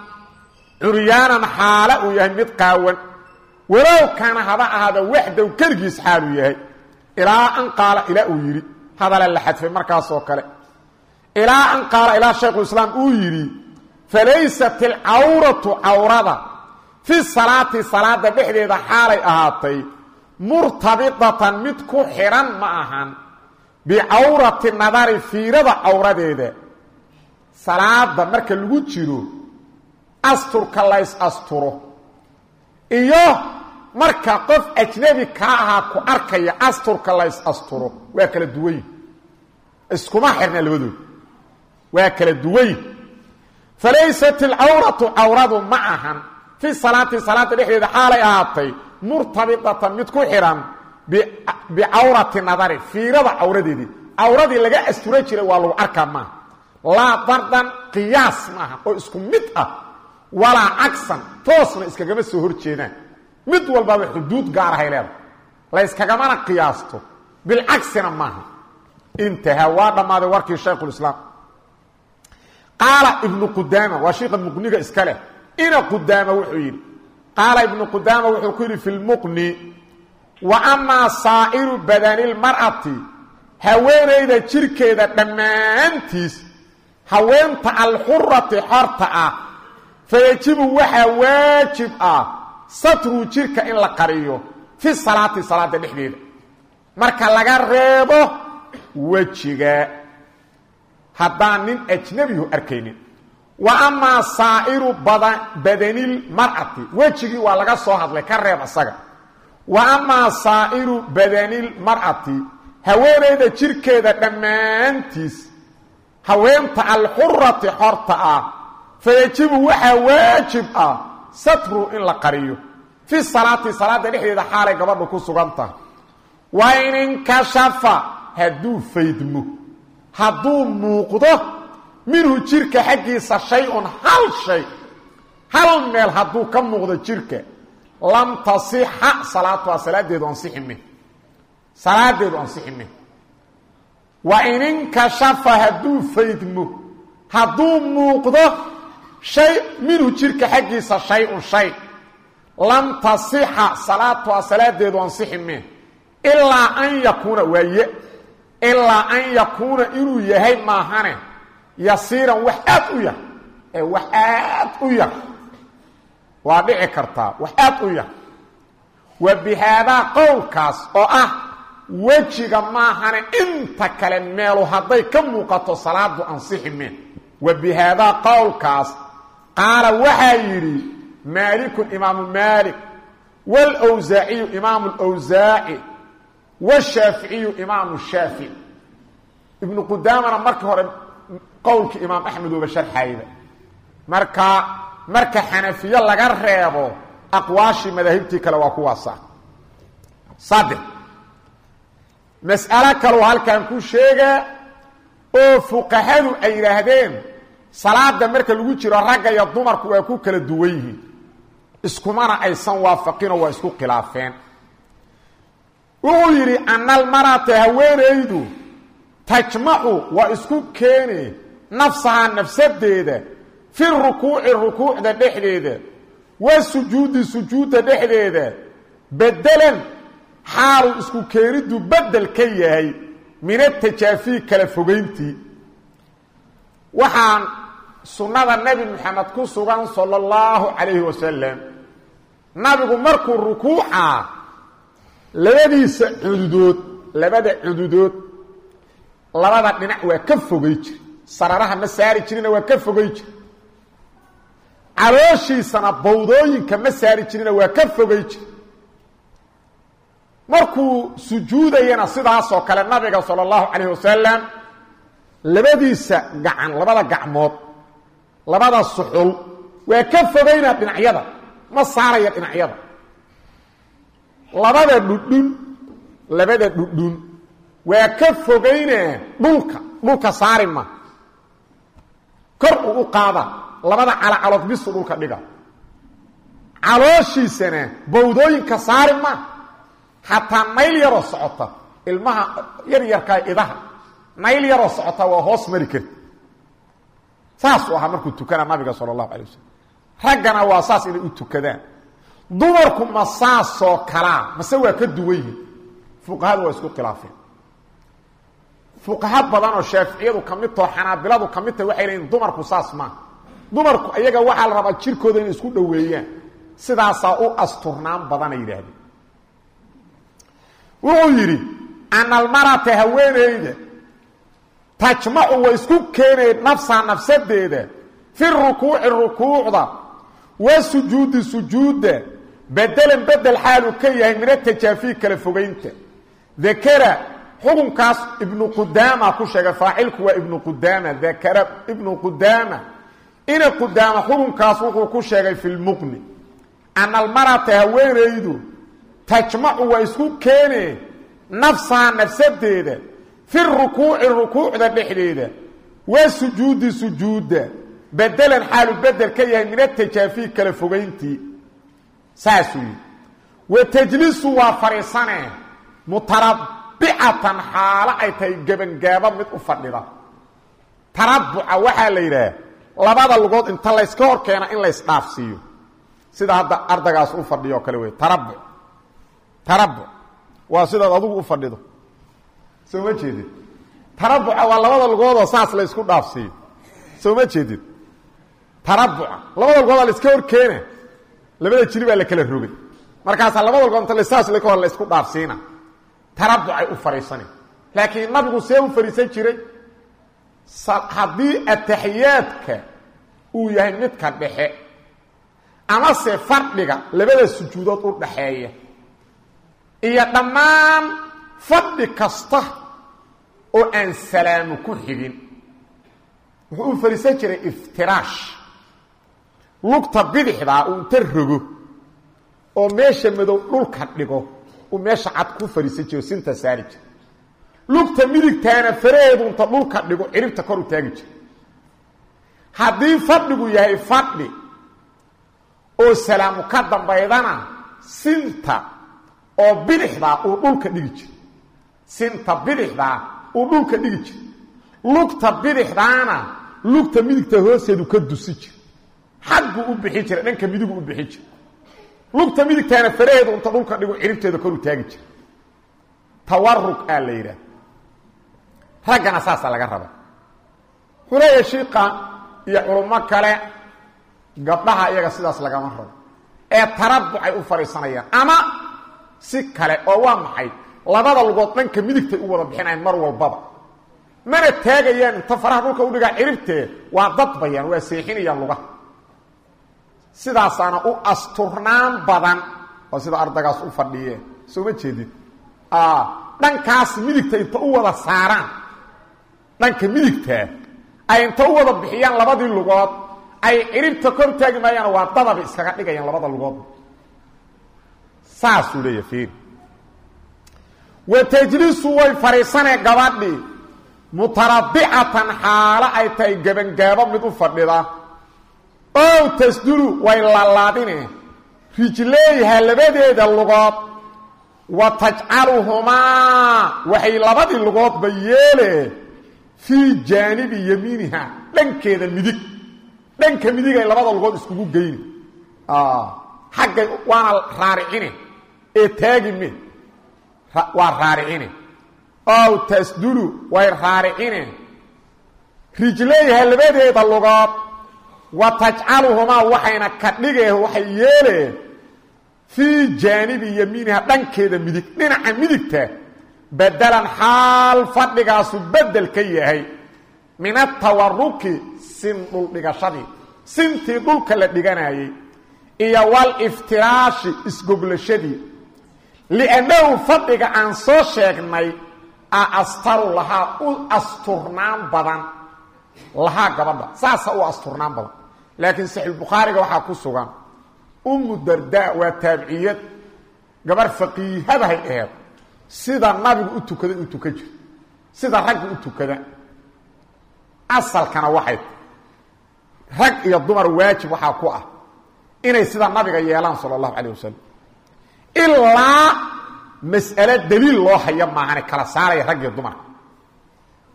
Curyaanan xaala uu yahay mid qaawan. Walow kaana haba ahaada waxdow keligiis xaaluu yahay. Ilaa an qaala ilaa uu yidhi. Hadale la xadfay markaasoo kale. Ilaa an qaala ilaa shaykhulislaam uu yidhi falaysat alcawratu cawrada fi salaati salaada dhexdeeda xaalay ahaatay murtabitatan mid ku xidhan ma ahan bicawrati nadari fiirada cawradeeda salaada marka lagu jiro asturka lays asturo. Iyo marka qof ajnabi kaa ahaa ku arkaya asturka lays asturo waa kala duwanyi iskuma xirna labadood waa kala duwanyi falaysat alcawratu cawradu ma ahan fi salaati salaada dhexdeeda xaalay ahaatay murtabitatan mid ku xidhan bicawrati nadari fiirada cawradeedii cawradii laga astura jiray waa lagu arkaa maaha. Laa dardan qiyaas maaha oo isku mid ah. Walaa cagsan toosna iskagama soo hor jeedaan. Mid walbaba xuduud gaarahay leedahay. La yskagamana qiyaasto. Bilcagsina maaha. Intahaa waa dhammaaday warkii shaykhulislaam qaala ibnu qudaama waa ina qudaama wuxuu yidhi. Qaala ibnu qudaama wuxuu ku yidhi fi lmuqni wa amaa saa'iru badanilmar'ati haweenayda jirkeeda dhammaantiis haweenta alxurati xorta ah fayajibu waxaa waajib ah satruu jirka in la qariyo fi salaati salaada dhexdeeda. Marka laga reebo wejiga. Haddaan nin ajnebihu arkaynin wa amaa saa'iru badanilmar'ati wejigii waa laga soo hadlay ka reeb asaga. Wa amaa saa'iru badanilmar'ati haweenayda jirkeeda dhammaantiis haweenta alxurati xorta ah fayajibu waxaa waajib ah satru in la qariyo. Fi salaati salaada dhexdeeda xaalay gabadhu ku sugan tahay. Wa in inkashafa hadduu faydmo. Hadduu muuqdo minhu jirka xaggiisa shay-un hal shay hal meel hadduu ka muuqdo jirka lam tasixa salaatuha salaadeedu ansixi min. Salaadeedu ansixi min. Wa in inkashafa hadduu faydmo hadduu muuqdo shay minhu jirka xaggiisa shay-un shay lam tasixa salaatuha salaadeedu ansixi min. Ilaa an yakuuna waaye ilaa an yakuuna inuu yahay maahane yasiiran wax aad u yar. Ee wax aad u yar. Waa dhici kartaa wax aad u yar. Wa bihaadaa qowlkaas oo ah wejiga maahane inta kale meelu hadday ka muuqato salaadu ansixi min wa bihaadaa qowlkaas qaala waxaa yidhi maalikun imaamu maalik wlwsaaciyu imaamu lwsaaci washaaficiyu imaamu shaafici ibnu qudaamana markii hore qowlkii imaam axmed uba sharxayda. Marka marka xanafiye laga reebo aqwaashii madaahibtii kale waa kuwaasa saddex mas'alo kaloo halkan ku sheegaa oo fuqahadu ay yidhaahdeen salaada marka lagu jiro ragga iyo dumarku waa ku kala duwan yihiin. Iskumana aysan waafaqinoo waa isku khilaafeen. Wuxuu yidhi analmarata haweenaydu tajmacu waa isku keene nafsahaa nafsadeeda fi rukuuci rukuucda dhexdeeda wa sujuudi sujuudda dhexdeeda bedelan xaalu isku keeniddu bedel ka yahay min atajaafi kala fogayntii waxaan sunnada nebi moxamed ku sugan sala allahu calayhi wasalam nabigu markuu rukuucaa labadiisa cududood labada cududood labada dhinac waa ka fogay jir sararaha ma saari jirina waa ka fogay jir. Calooshiisana bawdooyinka ma saari jirina waa ka fogay jir. Markuu sujuudayana sidaasoo kale nabiga sala allahu calayhi wasalam labadiisa gacan labada gacmood labada suxul waa ka fogaynaa dhinacyada ma saaraya dhinacyada. Labada dhudhun labada dhudhun waa ka fogaynaa dhulka dhulka saari ma kor uu u qaada labada calacalood bisu dhulka dhiga. Calooshiisana bawdooyinka saari ma. Xataa nayl yaroo socota ilmaha yar yarkaa idaha. Nayl yaroo socota waa hoos mari karti saasuu ahaa markuu tukanaa nabiga sala allahu alay wasalam raggana waa saas inay u tukadaan. Dumarku ma saasoo kalaa mase waa ka duwan yihiin fuqahadu waa isku khilaafeen fuqaha badan oo shaaficiyadu ka mid xanaabiladu ka mid tahay waxay leeyiin dumarku saas maaha dumarku iyaga waxaa la rabaa jirkooda inay isku dhoweeyaan. Sidaasaa u asturnaan badanay yidhaahdeen. Wuxuu yidhi analmarata haweeneyda tajmacu way isku keenayd nafsaa nafsadeeda fi rukuuci rukuucda wa sujuudi sujuudda bedelan bedel xaaluu ka yahay min atajaafi kala fogaynta xukunkaas ibnu qudaama ku sheegay faacilku waa ibnu qudaama dakara ibnu qudaama. Ina qudaama xukunkaas wuxuu ku sheegay fi lmuqni ana almarata haweenaydu tajmacu waa isku keene nafsaha nafsadeeda fi rukuuci rukuucda dhexdeeda wa sujuudi sujuudda bedelan xaalu bedel ka yahay min atajaafi kala fogayntii saasuu waa fadhiisanee mutarabicatan xaalo ay tahay gebangaabo mid u fadhida. Tarabuca waxaa la yidhaah labada lugood inta layska hor keena in laysdhaafsiiyo sida hadda ardagaas u fadhiyo kale wey tarabuc tarabuc waa sidaad adigu u fadhido. Soo ma jeedid tarabuca waa labada lugoodoo saas laysku dhaafsiiyo. Soo ma jeedid tarabuca labada lugoodaa layska hor keena labada jiri baa la kala rogay. Markaasaa labada lugood inta saas la hor laysku dhaafsiina tarabucay u fadhiisaneen laakiin nabigu see u fadhiisan jiray haddii ataxiyaadka uu yahay midka dhexe amase fadhiga labada sujuudood u dhaxeeya iyo dhammaan fadhi kasta oo aan salaamo ku xigin wuxuu u jiray iftiraash lugta bidixdaa uu inta rogo oo meesha madow dhulka dhigo uu meesha cad ku fadhiisan jiro sinta saari jira lugta midigtaana faraheedu inta dhulka dhigo ciribta kor u taagi jira haddii fadhigu yahay fadhi oo salaamu ka dambaydana sinta oo bidixdaa uu dhulka dhigi jira sinta bidixdaa uu dhulka dhigi jira lugta bidixdaana lugta midigta hoosteedu ka dusi jira xagguu u bixin jira dhanka midigu u bixin jira lugta midigtaana faraheedu inta dhulka dhigo ciribteeda kor u taagi jira. Tawarug aa la yidhaah raggana saasaa laga raba wuxuu leeyahay shiiqa iyo culummo kale gabdhaha iyaga sidaas lagama rabo. Ee tarabucay u fadhiisanayaan. Ama si kale oo waa maxay? Labada lugood dhanka midigtay u wada bixinayan mar walbaba. Mana taagayaan inta faraha dhulka udhigaa ciribtee waa dadbayaan waa seexinayaan lugaha sidaasaana u asturnaan badan oo sida ardagaas u fadhiyeen soo ma jeedid dhankaas midigta inta u wada saaraan. Dhanka midigtaa ay inta u wada bixiyaan labadii lugood ay ciribta kor taagi waa dadaba iskaga dhigayaan labada lugood. Saasuu leeya fiiri wa tajlisu way fadhiisanee gabadhii mutarabicatan xaalo ay tahay gebangaabo mid u fadhida ow tasdulu way laalaadine. Rijleeyha labadeeda lugood wa tajcaluhumaa waxay labadii lugoodba yeele fii jaanibi yamiiniha dhankeeda midig. Dhanka midigay labada lugood iskugu geyni xaggay waana raaricine ee taagi me waa raaricine. Ow tasdulu way raaricine. Rijlayha labadeeda lugood wa tajcaluhumaa waxayna ka dhigee waxay yeelee fii jaanibi yamiiniha dhankeeda midig dhinaca midigta bedelan xaal fadhigaasu bedel ka yahay. Min atawaruki sin dhuldhigashadii sintii dhulka la dhiganayey. Iyo waliftiraashi isgoglashadii. Liannahu fadhiga aan soo sheegnay a astaru lahaa u asturnaan badan lahaa gabadha. Saasa u asturnaan badan. Laakiin saxiixbukhaariga waxaa ku sugan umu darda waa taabiciyad. Gabarh faqiihadahay aheed. Sida nabigu u tukaday u tukan sida ragga u tukada. Asalkana waxay rag iyo dumar waajib waxaa ku ah inay sida nabiga yeelaan sala allahu calayh wasalam ilaa mas'alo loo hayo maahane kala saaraya rag iyo dumarka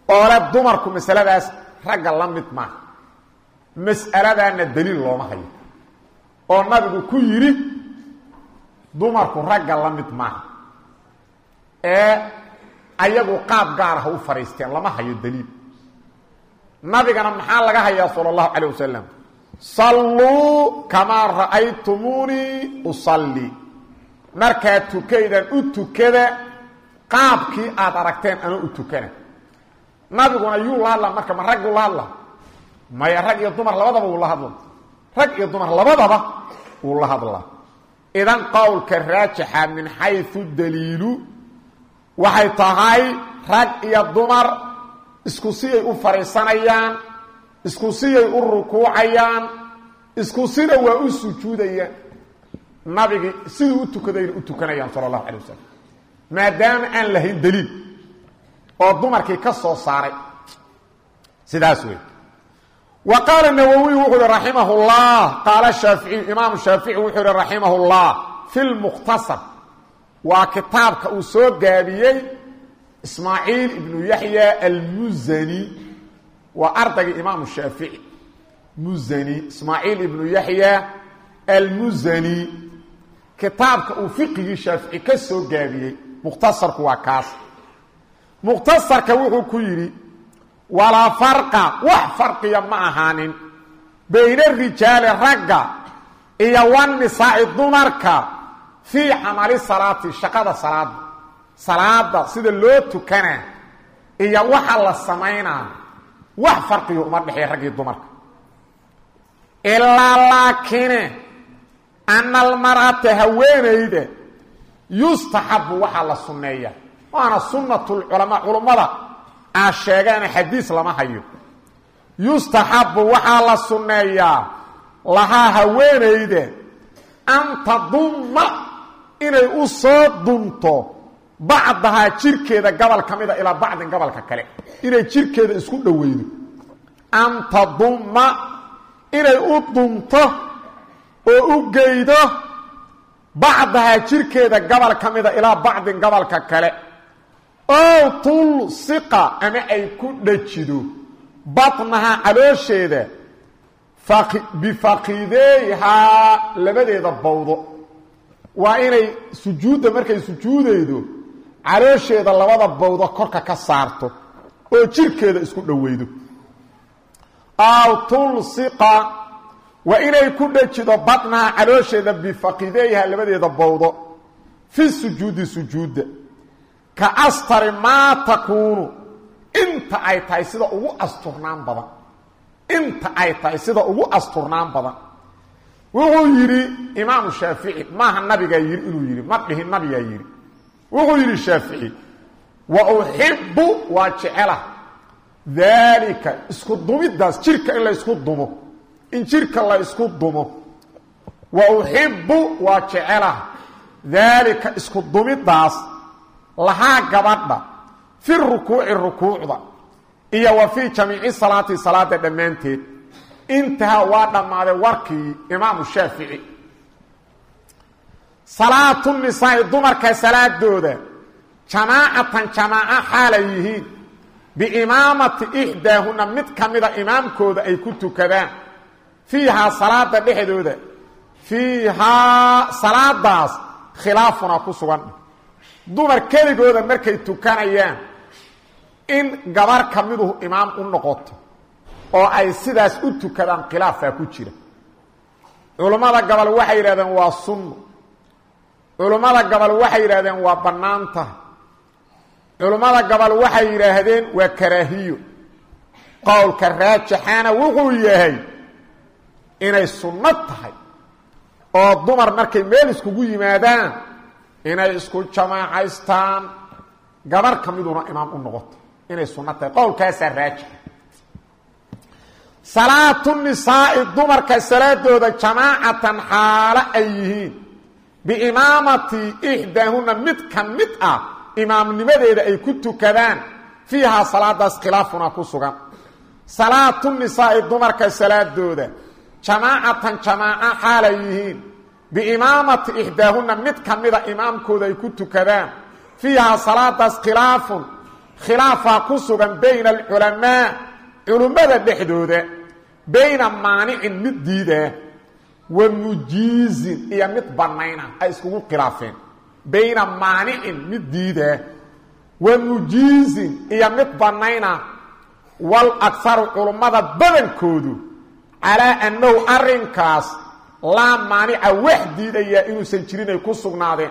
oole dumarku masaladaas ragga la mid maaha mas'aladaana daliil looma hayo. Oo nabigu ku yidhi dumarku ragga la mid maaha ee ayagu qaab gaar ah u fadhiisteen lama hayo daliil. Nabigana maxaa laga hayaa sala allahu calayh wasalam salluu kamaa ra'aytumuunii usalli markaad tukaydan u tukada qaabkii aad aragteen ana u tukana nabiguna yuu la hadla marka ma raggu la hadla maya rag iyo dumar labadaba wuu la hadla rag iyo dumar labadaba wuu la hadlaa. Idan qowlka raajixa min xayu daliilu waxay tahay rag iyo dumar isku siyay u fadhiisanayaan isku siyay u rukuucayaan isku sina waa u sujuudayaan. Nabigii siduu u tukadayna u tukanayaan sala allahu calay wasalam maadaama aan lahayn daliil oo dumarkii ka soo saaray. Sidaas wey wa qaala nawowiy wuxuu yihi raximah اllah qaala shaaficiyu imaamu shaafici wuxuu yihi raximah اllah fi lmukhtasar waa kitaabka uu soo gaabiyey ismaaciil ibnu yaxya almuzani waa ardaygii imaamu shaafici muzani ismaaciil ibnu yaxya almuzani kitaabka uu fiqigii shaafici ka soo gaabiyey mukhtasarku waa kaas mukhtasarka wuxuu ku yidhi walaa farqa wax farqiya ma ahaanin. Bayna rijaali ragga iyo wanisaa'i dumarka fii camali salaati shaqada salaada salaada sida loo tukanaa iyo waxa la samaynaa wax farqiyo uma dhexeeya rag iyo dumarka. Ilaa laakine ana almar'ata haweenayda yustaxabu waxaa la sunneeya waana sunnatulculamaa culummada aa sheegaana xadiis lama hayo. Yustaxabu waxaa la sunneeyaa lahaa haweenayda an tadumma inay u soo dunto bacdahaa jirkeeda gobol ka mida ilaa bacdin gobolka kale. Inay jirkeeda isku dhoweydo an tadumma inay u dunto oo u geydo bacdahaa jirkeeda gobol ka mida ilaa bacdin gobolka kale oo tulsiqa ama ay ku dhajido. Batnaha caloosheeda bifaqideeyhaa labadeeda bawdo. Waa inay sujuudda markay sujuudaydo caloosheeda labada bawdo korka ka saarto oo jirkeeda isku dhoweydo aw tulsiqa waa inay ku dhajido batnaha caloosheeda bifaqideeyhaa labadeeda bawdo. Fi sujuudi sujuudda ka astari maa takuunu inta ay tahay sida ugu asturnaan badan. Inta ay tahay sida ugu asturnaan badan. Wuxuu yidhi imaamu shaafici maaha nabigaa yidhi inuu yidhi ma dhihin nabigaa yidhi wuxuu yidhi shaafici wa uxibu waa jecela. Daalika isku dumidaas jirka in la ysku dumo. In jirka la ysku dumo. Wa uxibu waa jecela. Daalika isku dumidaas lahaa gabadha fi rukuuci rukuucda iyo wa fii jamiici salaati salaada dhammaanteed. Intahaa waa dhammaaday warkii imaamu shaafici. Salaatu nisaa'i dumarka salaadooda jamaacatan jamaaco xaalay yihiin biimaamati ixdaahunna mid ka mida imaamkooda ay ku tukadaan. Fiihaa salaada dhexdooda fiihaa salaadaas khilaafuna ku sugan dumar keligooda markay tukanayaan in gabar ka miduhu imaam u noqoto oo ay sidaas u tukadaan khilaafaa ku jira. Culummada gobol waxay yidhahdeen waa sunno. Culummada gobol waxay yidhahdeen waa bannaan tahay culummada gobol waxay yidhaahdeen waa karaahiyo. Qowlka raajaxaana wuxuu yahay inay sunno tahay oo dumar markay meel iskugu yimaadaan inay isku jamaacaystaan gabar ka miduna imaam u noqoto. Inay sunno tahay. Qowlkaasaa raajixa salaatu nisaa'i dumarka salaadooda jamaacatan xaalo ay yihiin. Biimaamati ixdaahunna mid ka mid ah imaamnimadeeda ay ku tukadaan. Fiihaa salaadaas khilaafuna ku sugan. Salaatu nisaa'i dumarka salaadooda jamaacatan jamaaco xaalay yihiin biimaamati ixdaahunna mid ka mida imaamkooda ay ku tukadaan. Fiihaa salaadaas khilaafun khilaafaa ku sugan bayna alculamaa culummada dhexdooda bayna maanicin mid diidaa wa mujiizin iyo mid bannayna ay iskugu khilaafeen. Bayna maanicin mid diidaa wa mujiizin iyo mid bannayna wal akharu culummada badankoodu calaa annahu arrinkaas laa maanica wax diidayaa inuusan jirin ay ku sugnaadeen.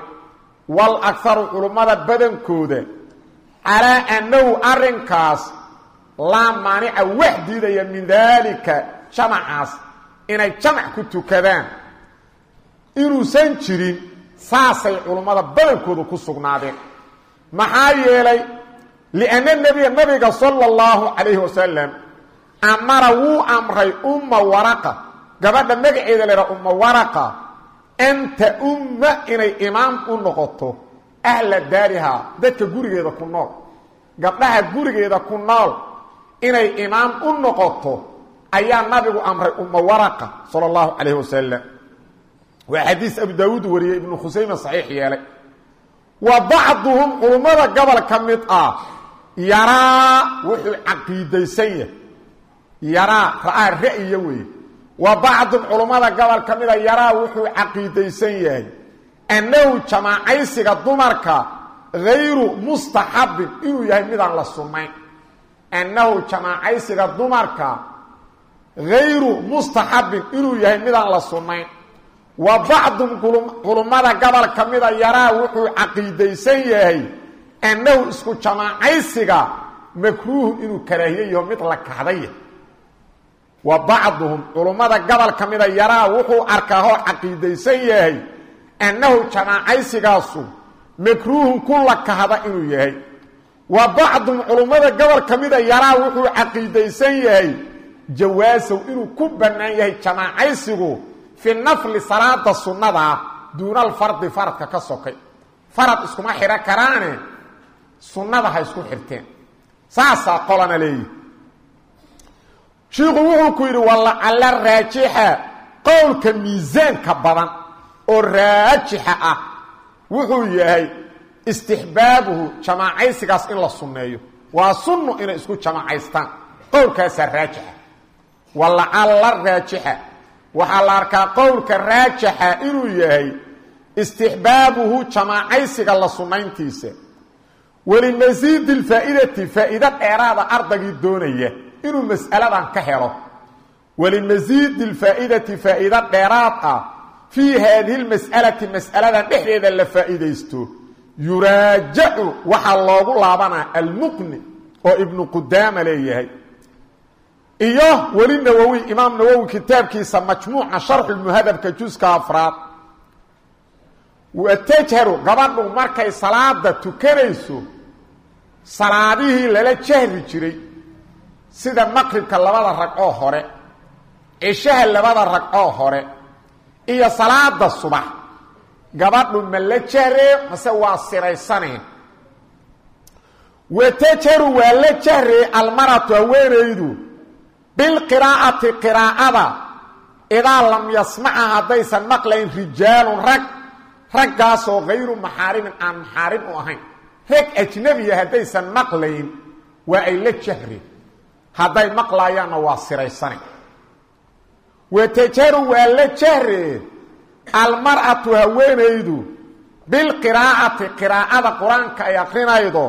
Wal akharu culummada badankooda calaa annahu arrinkaas laa maanica wax diidaya min daalika jamacaas inay jamac ku tukadaan. Inuusan jirin saasay culummada badankooda ku sugnaadeen. Maxaa yeelay lianna nebiga nabiga sala allahu calayhi wasalam amara wuu amray umma waraqa gabadha magaceeda yhaha umma waraqa anta umma inay imaam u noqoto ahla daarihaa dadka gurigeeda ku nool gabdhaha gurigeeda ku nool inay imaam u noqoto ayaa nabigu amray umma waraqa sala allahu calayhi wasalam waa xadiis abu daawuud wariyey ibnu khusayme saxiix yeelay. Wa bacduhum culummada gobol ka mid ah yaraa wuxuu caqiidaysan yahay yaraa ra'aa ra'yiya weeye wa bacdum culummada gobol ka mida yaraa wuxuu caqiidaysan yahay annahu jamaacaysiga dumarka hayru mustaxabin inuu yahay midaan la sunnayn annahu jamaacaysiga dumarka hayru mustaxabin inuu yahay midaan la sunnayn wa bacdum culummada gobol ka mida yaraa wuxuu caqiidaysan yahay annahu isku jamaacaysiga makruuhu inuu karaahiye yaho mid la kahdaya wa bacduhum culummada gobol ka mida yaraa wuxuu arkaa hoo caqiidaysan yahay annahu jamaacaysigaasu makruuhun ku la kahda inuu yahay. Wa bacdum culummada gobol ka mida yaraa wuxuu caqiidaysan yahay jawaasow inuu ku bannaan yahay jamaacaysigu fi nafli salaada sunnadaa duuna alfardi faradka ka sokay. Farad iskuma xidho karaane sunnada ha isku xirteen. Saasaa qolana leeyihi shiiku wuxuu ku yidhi walacalla raajixa. Qowlka miisaanka badan oo raajixa ah wuxuu yahay istixbaabuhu jamaacaysigaas in la sunneeyo. Waa sunno inay isku jamaacaystaan qowlkaasaa raajixa. Walacalla raajixa. Waxaa la arkaa qowlka raajixa inuu yahay istixbaabuhu jamaacaysiga la sunnayntiisa. Walimasiidi lfaa'idati faa'iido dheeraada ardaygii doonaya inuu mas'aladan ka helo. Walimasiidi lfaa'idati faa'iido dheeraad ah fii haadihi lmas'alati mas'aladan dhexdeeda la faa'iidaysto yuraajacu waxaa loogu laabanaa almuqni oo ibnu qudaama leeyahay. Iyo weli nawowi imaam nawowi kitaabkiisa majmuuca sharxulmuhadabka juska afraad. Watajharu gabadhu markay salaada tukanayso salaadihii lala jahri jiray sida maqribka labada ragcoo hore cishaha labada ragcoo hore iyo salaada subax. Gabadhu ma la jahree mase waa siraysaneen. Watajharu waa la jahree almaratu haweenaydu bilqiraa'ati qiraa'ada idaa lam yasmaca haddaysan maqlayn rijaalun rag raggaasoo hayru maxaarimin aan maxaarim u ahayn. Rag ajnabiya haddaysan maqlayn waa ay la jahreen hadday maqlaayaanna waa siraysane watajaru waa la jahree almar'atu haweenaydu bilqiraa'ati qiraa'ada qur'aanka ay akrinaydo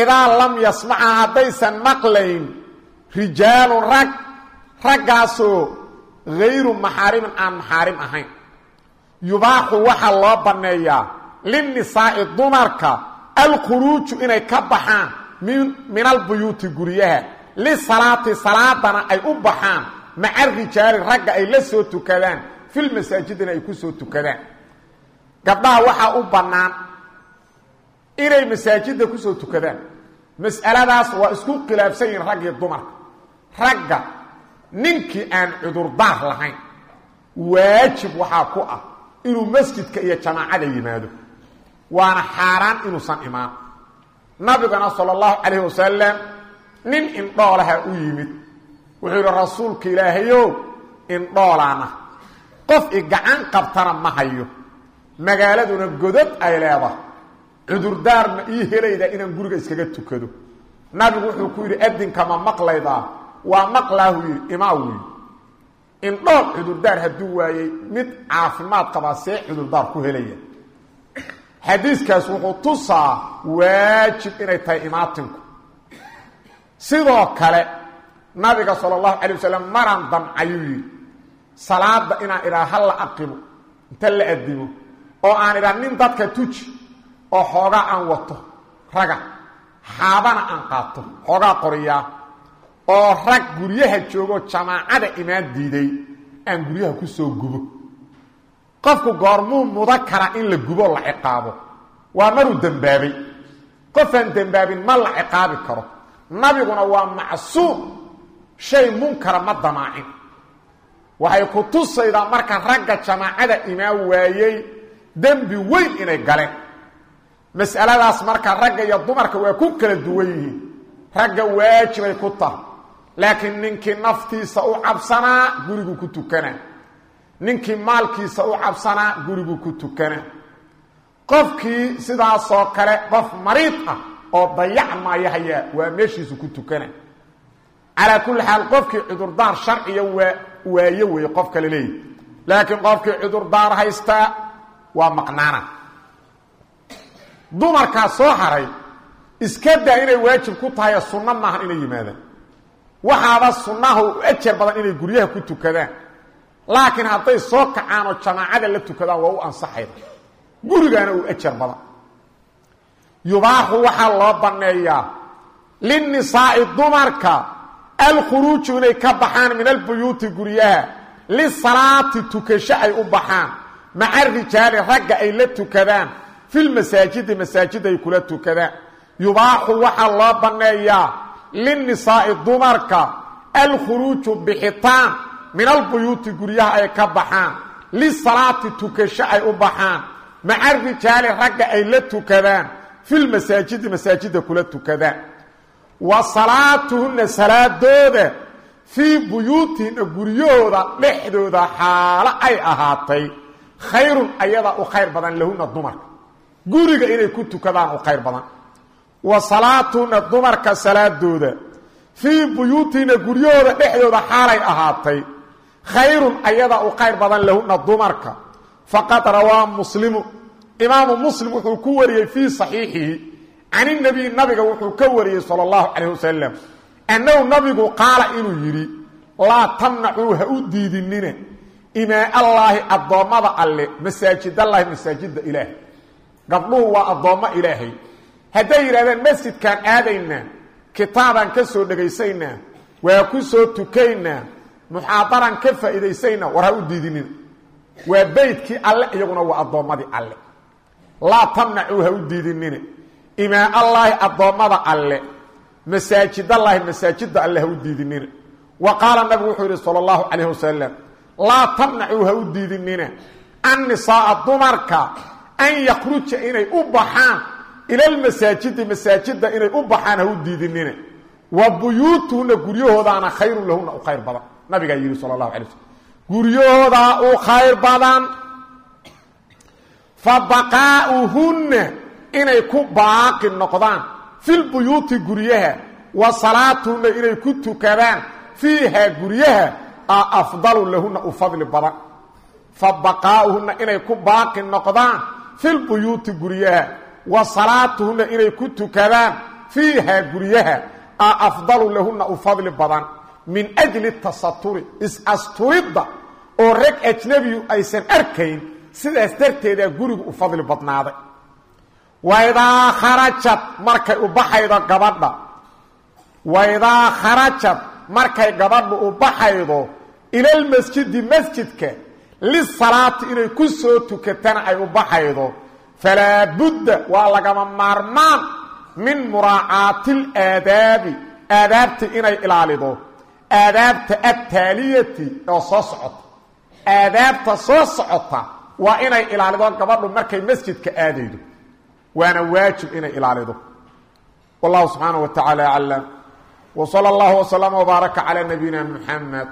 idaa lam yasmaca haddaysan maqlayn rijaalun rag raggaasoo hayru maxaarimin aan maxaarim ahayn. Yubaaxu waxaa loo banneeyaa linnisaa'i dumarka alkhuruuju inay ka baxaan min albuyuuti guryaha lisalaati salaadana ay u baxaan maca rijaali ragga ay la soo tukadaan filmasaajidina ay ku soo tukadaan gabdhaha waxaa u bannaan inay masaajidda ku soo tukadaan mas'aladaas waa isku khilaafsan yihiin raggii dumarka ragga ninkii aan cudurdaar lahayn waajib waxaa ku ah inuu masjidka iyo jamaacada yimaado waana xaaraan inuusan imaan nabigana sala allahu calayhi wasalam nin indhoolaha u yimid. Wuxuu yidhi rasuulka ilaahayow indhoolaana. Qof i gacan qabtana ma hayo. Magaaladuna godod ay leedahay. Cudurdaar ma ii helayda inaan guriga iskaga tukado. Nabigu wuxuu ku yidhi adinka ma maqlaydaa waa maqlaahu yidhi imaa wiy indhool cudurdaar hadduu waayey mid caafimaad qabaa see cudurdaar ku helaya. Xadiiskaas wuxuu tusaa waajib inay tahay imaatinku sidoo kale nabiga sala allahu calay wasalam maraan damcayuu yidhi salaada inaan idhaa ha la aqimo inta la adimo oo aan idhaa nin dadka tuji oo xoogaa aan wato raga xaabana aan qaato xoogaa qoriyaa oo rag guryaha joogo jamaacada imaan diiday aan guryaha ku soo gubo. Qofku goormuu muda kara in la gubo la ciqaabo. Waa maruu dembaabay qofaan dembaabin ma la ciqaabi karo nabiguna waa macsuum. Shay munkara ma damaacin waxay ku tusaydaa marka ragga jamaacada imaan waayey dembi weyn inay galeen. Mas'aladaas marka ragga iyo dumarka waa ku kala duwan yihiin. Ragga waajibay ku tahay laakiin ninkii naftiisa u cabsanaa gurigu ku tukanaa. Ninkii maalkiisa u cabsanaa gurigu ku tukanaa. Qofkii sidaasoo kale qof mariid ah oo dayac maaya hayaa waa meeshiisu ku tukana. Calaa kulli xaal qofkii cudurdaar sharciya waa waaye weeye qof kale leeyahy laakiin qofkii cudurdaar haystaa waa maqnaana. Dumarkaa soo haray iska daa inay waajib ku tahay sunno maahan inay yimaadaan. Waxaaba sunnaha u ajar badan inay guryaha ku tukadaan. Laakiin hadday soo kacaan jamaacada la tukadaan waa u ansaxayda. Gurigaana uu ajar badan yubaaxu waxaa loo banneeyaa linnisaa'i dumarka alkhuruuju inay ka baxaan min albuyuuti guryaha lisalaati tukasho ay u baxaan maca rijaali ragga ay la tukadaan filmasaajidi masaajid ay kula tukadaan. Yubaaxu waxaa loo banneeyaa linnisaa'i dumarka alkhuruuju bixitaan min albuyuuti guryaha ay ka baxaan lisalaati tukasho ay u baxaan maca rijaali ragga ay la tukadaan filmasaajidi masaajidda kula tukadaan wa salaatuhunna salaadooda fii buyuutihinna guryahooda dhexdooda xaalo ay ahaatay khayrun ayadaa u khayr badan lahunna dumarka guriga inay ku tukadaan u khayr badan wa salaatuhunna dumarka salaadooda fii buyuutihinna guryahooda dhexdooda xaalay ahaatay khayrun ayadaa u khayr badan lahunna dumarka faqad rawaa muslimu imaamu muslim wuxuu ku wariyey fii saxiixihi can inabiy nabiga wuxuu ka wariyey sala allahu calayh wasalam annahu nabigu qaala inuu yidhi laa tamnacuu ha u diidinina imaa allaahi addoommada alle masaajidallaahi masaajidda ilaah gabdhuhu waa addoommo ilaahay. Hadday yidhahdeen masjidkaan aadaynaa kitaabaan ka soo dhegaysaynaa waa ku soo tukaynaa muxaadaraan ka faa'iidaysaynaa war ha u diidinina waa beydkii alle iyaguna waa addoommadii alle laa tamnacuu ha u diidinina imaa allaahi addoommada alle masaajidallaahi masaajidda alle ha u diidinina wa qaala nabigu wuxuu yidhi sala allahu calayh wasalam laa tamnacuu ha u diidinina annisaa'a dumarka an yakruja inay u baxaan ilalmasaajidi masaajidda inay u baxaan ha u diidinina wa buyuutuhunna guryahoodaana khayrun lahunna u khayr badan. Nabigaa yidhi sala fa baqaa'uhunna inay ku baaqi noqdaan filbuyuuti guryaha wa salaatuhunna inay ku tukadaan fiihaa guryaha a afdalu lahunna u fadli badan fa baqaa'uhunna inay ku baaqi noqdaan filbuyuuti guryaha wa salaatuhunna inay ku tukadaan fiihaa guryaha a afdalu lahunna u fadli badan min ajli tasaturi is-asturidda oo rag ajnebiyu aysan arkayn sidaas darteedaa gurigu u fadli badnaaday. Waidaa kharajad markay u baxaydo gabadha. Waidaa kharajad markay gabadhu u baxaydo ilalmasjidi masjidka lisalaati inay ku soo tukatana ay u baxaydo. Falaa budda waa lagama maarmaan min muraacaati alaadaabi aadaabta inay ilaalido. Aadaabta attaaliyati oo soo socota. Aadaabta soo socota waa inay ilaalido gabadhu markay masjidka aadaydo waana waajib inay ilaalido wallahu subxaanaه wa taعaalى aclam w slى اllah وslama وbaaraka calى nabiyina mxamed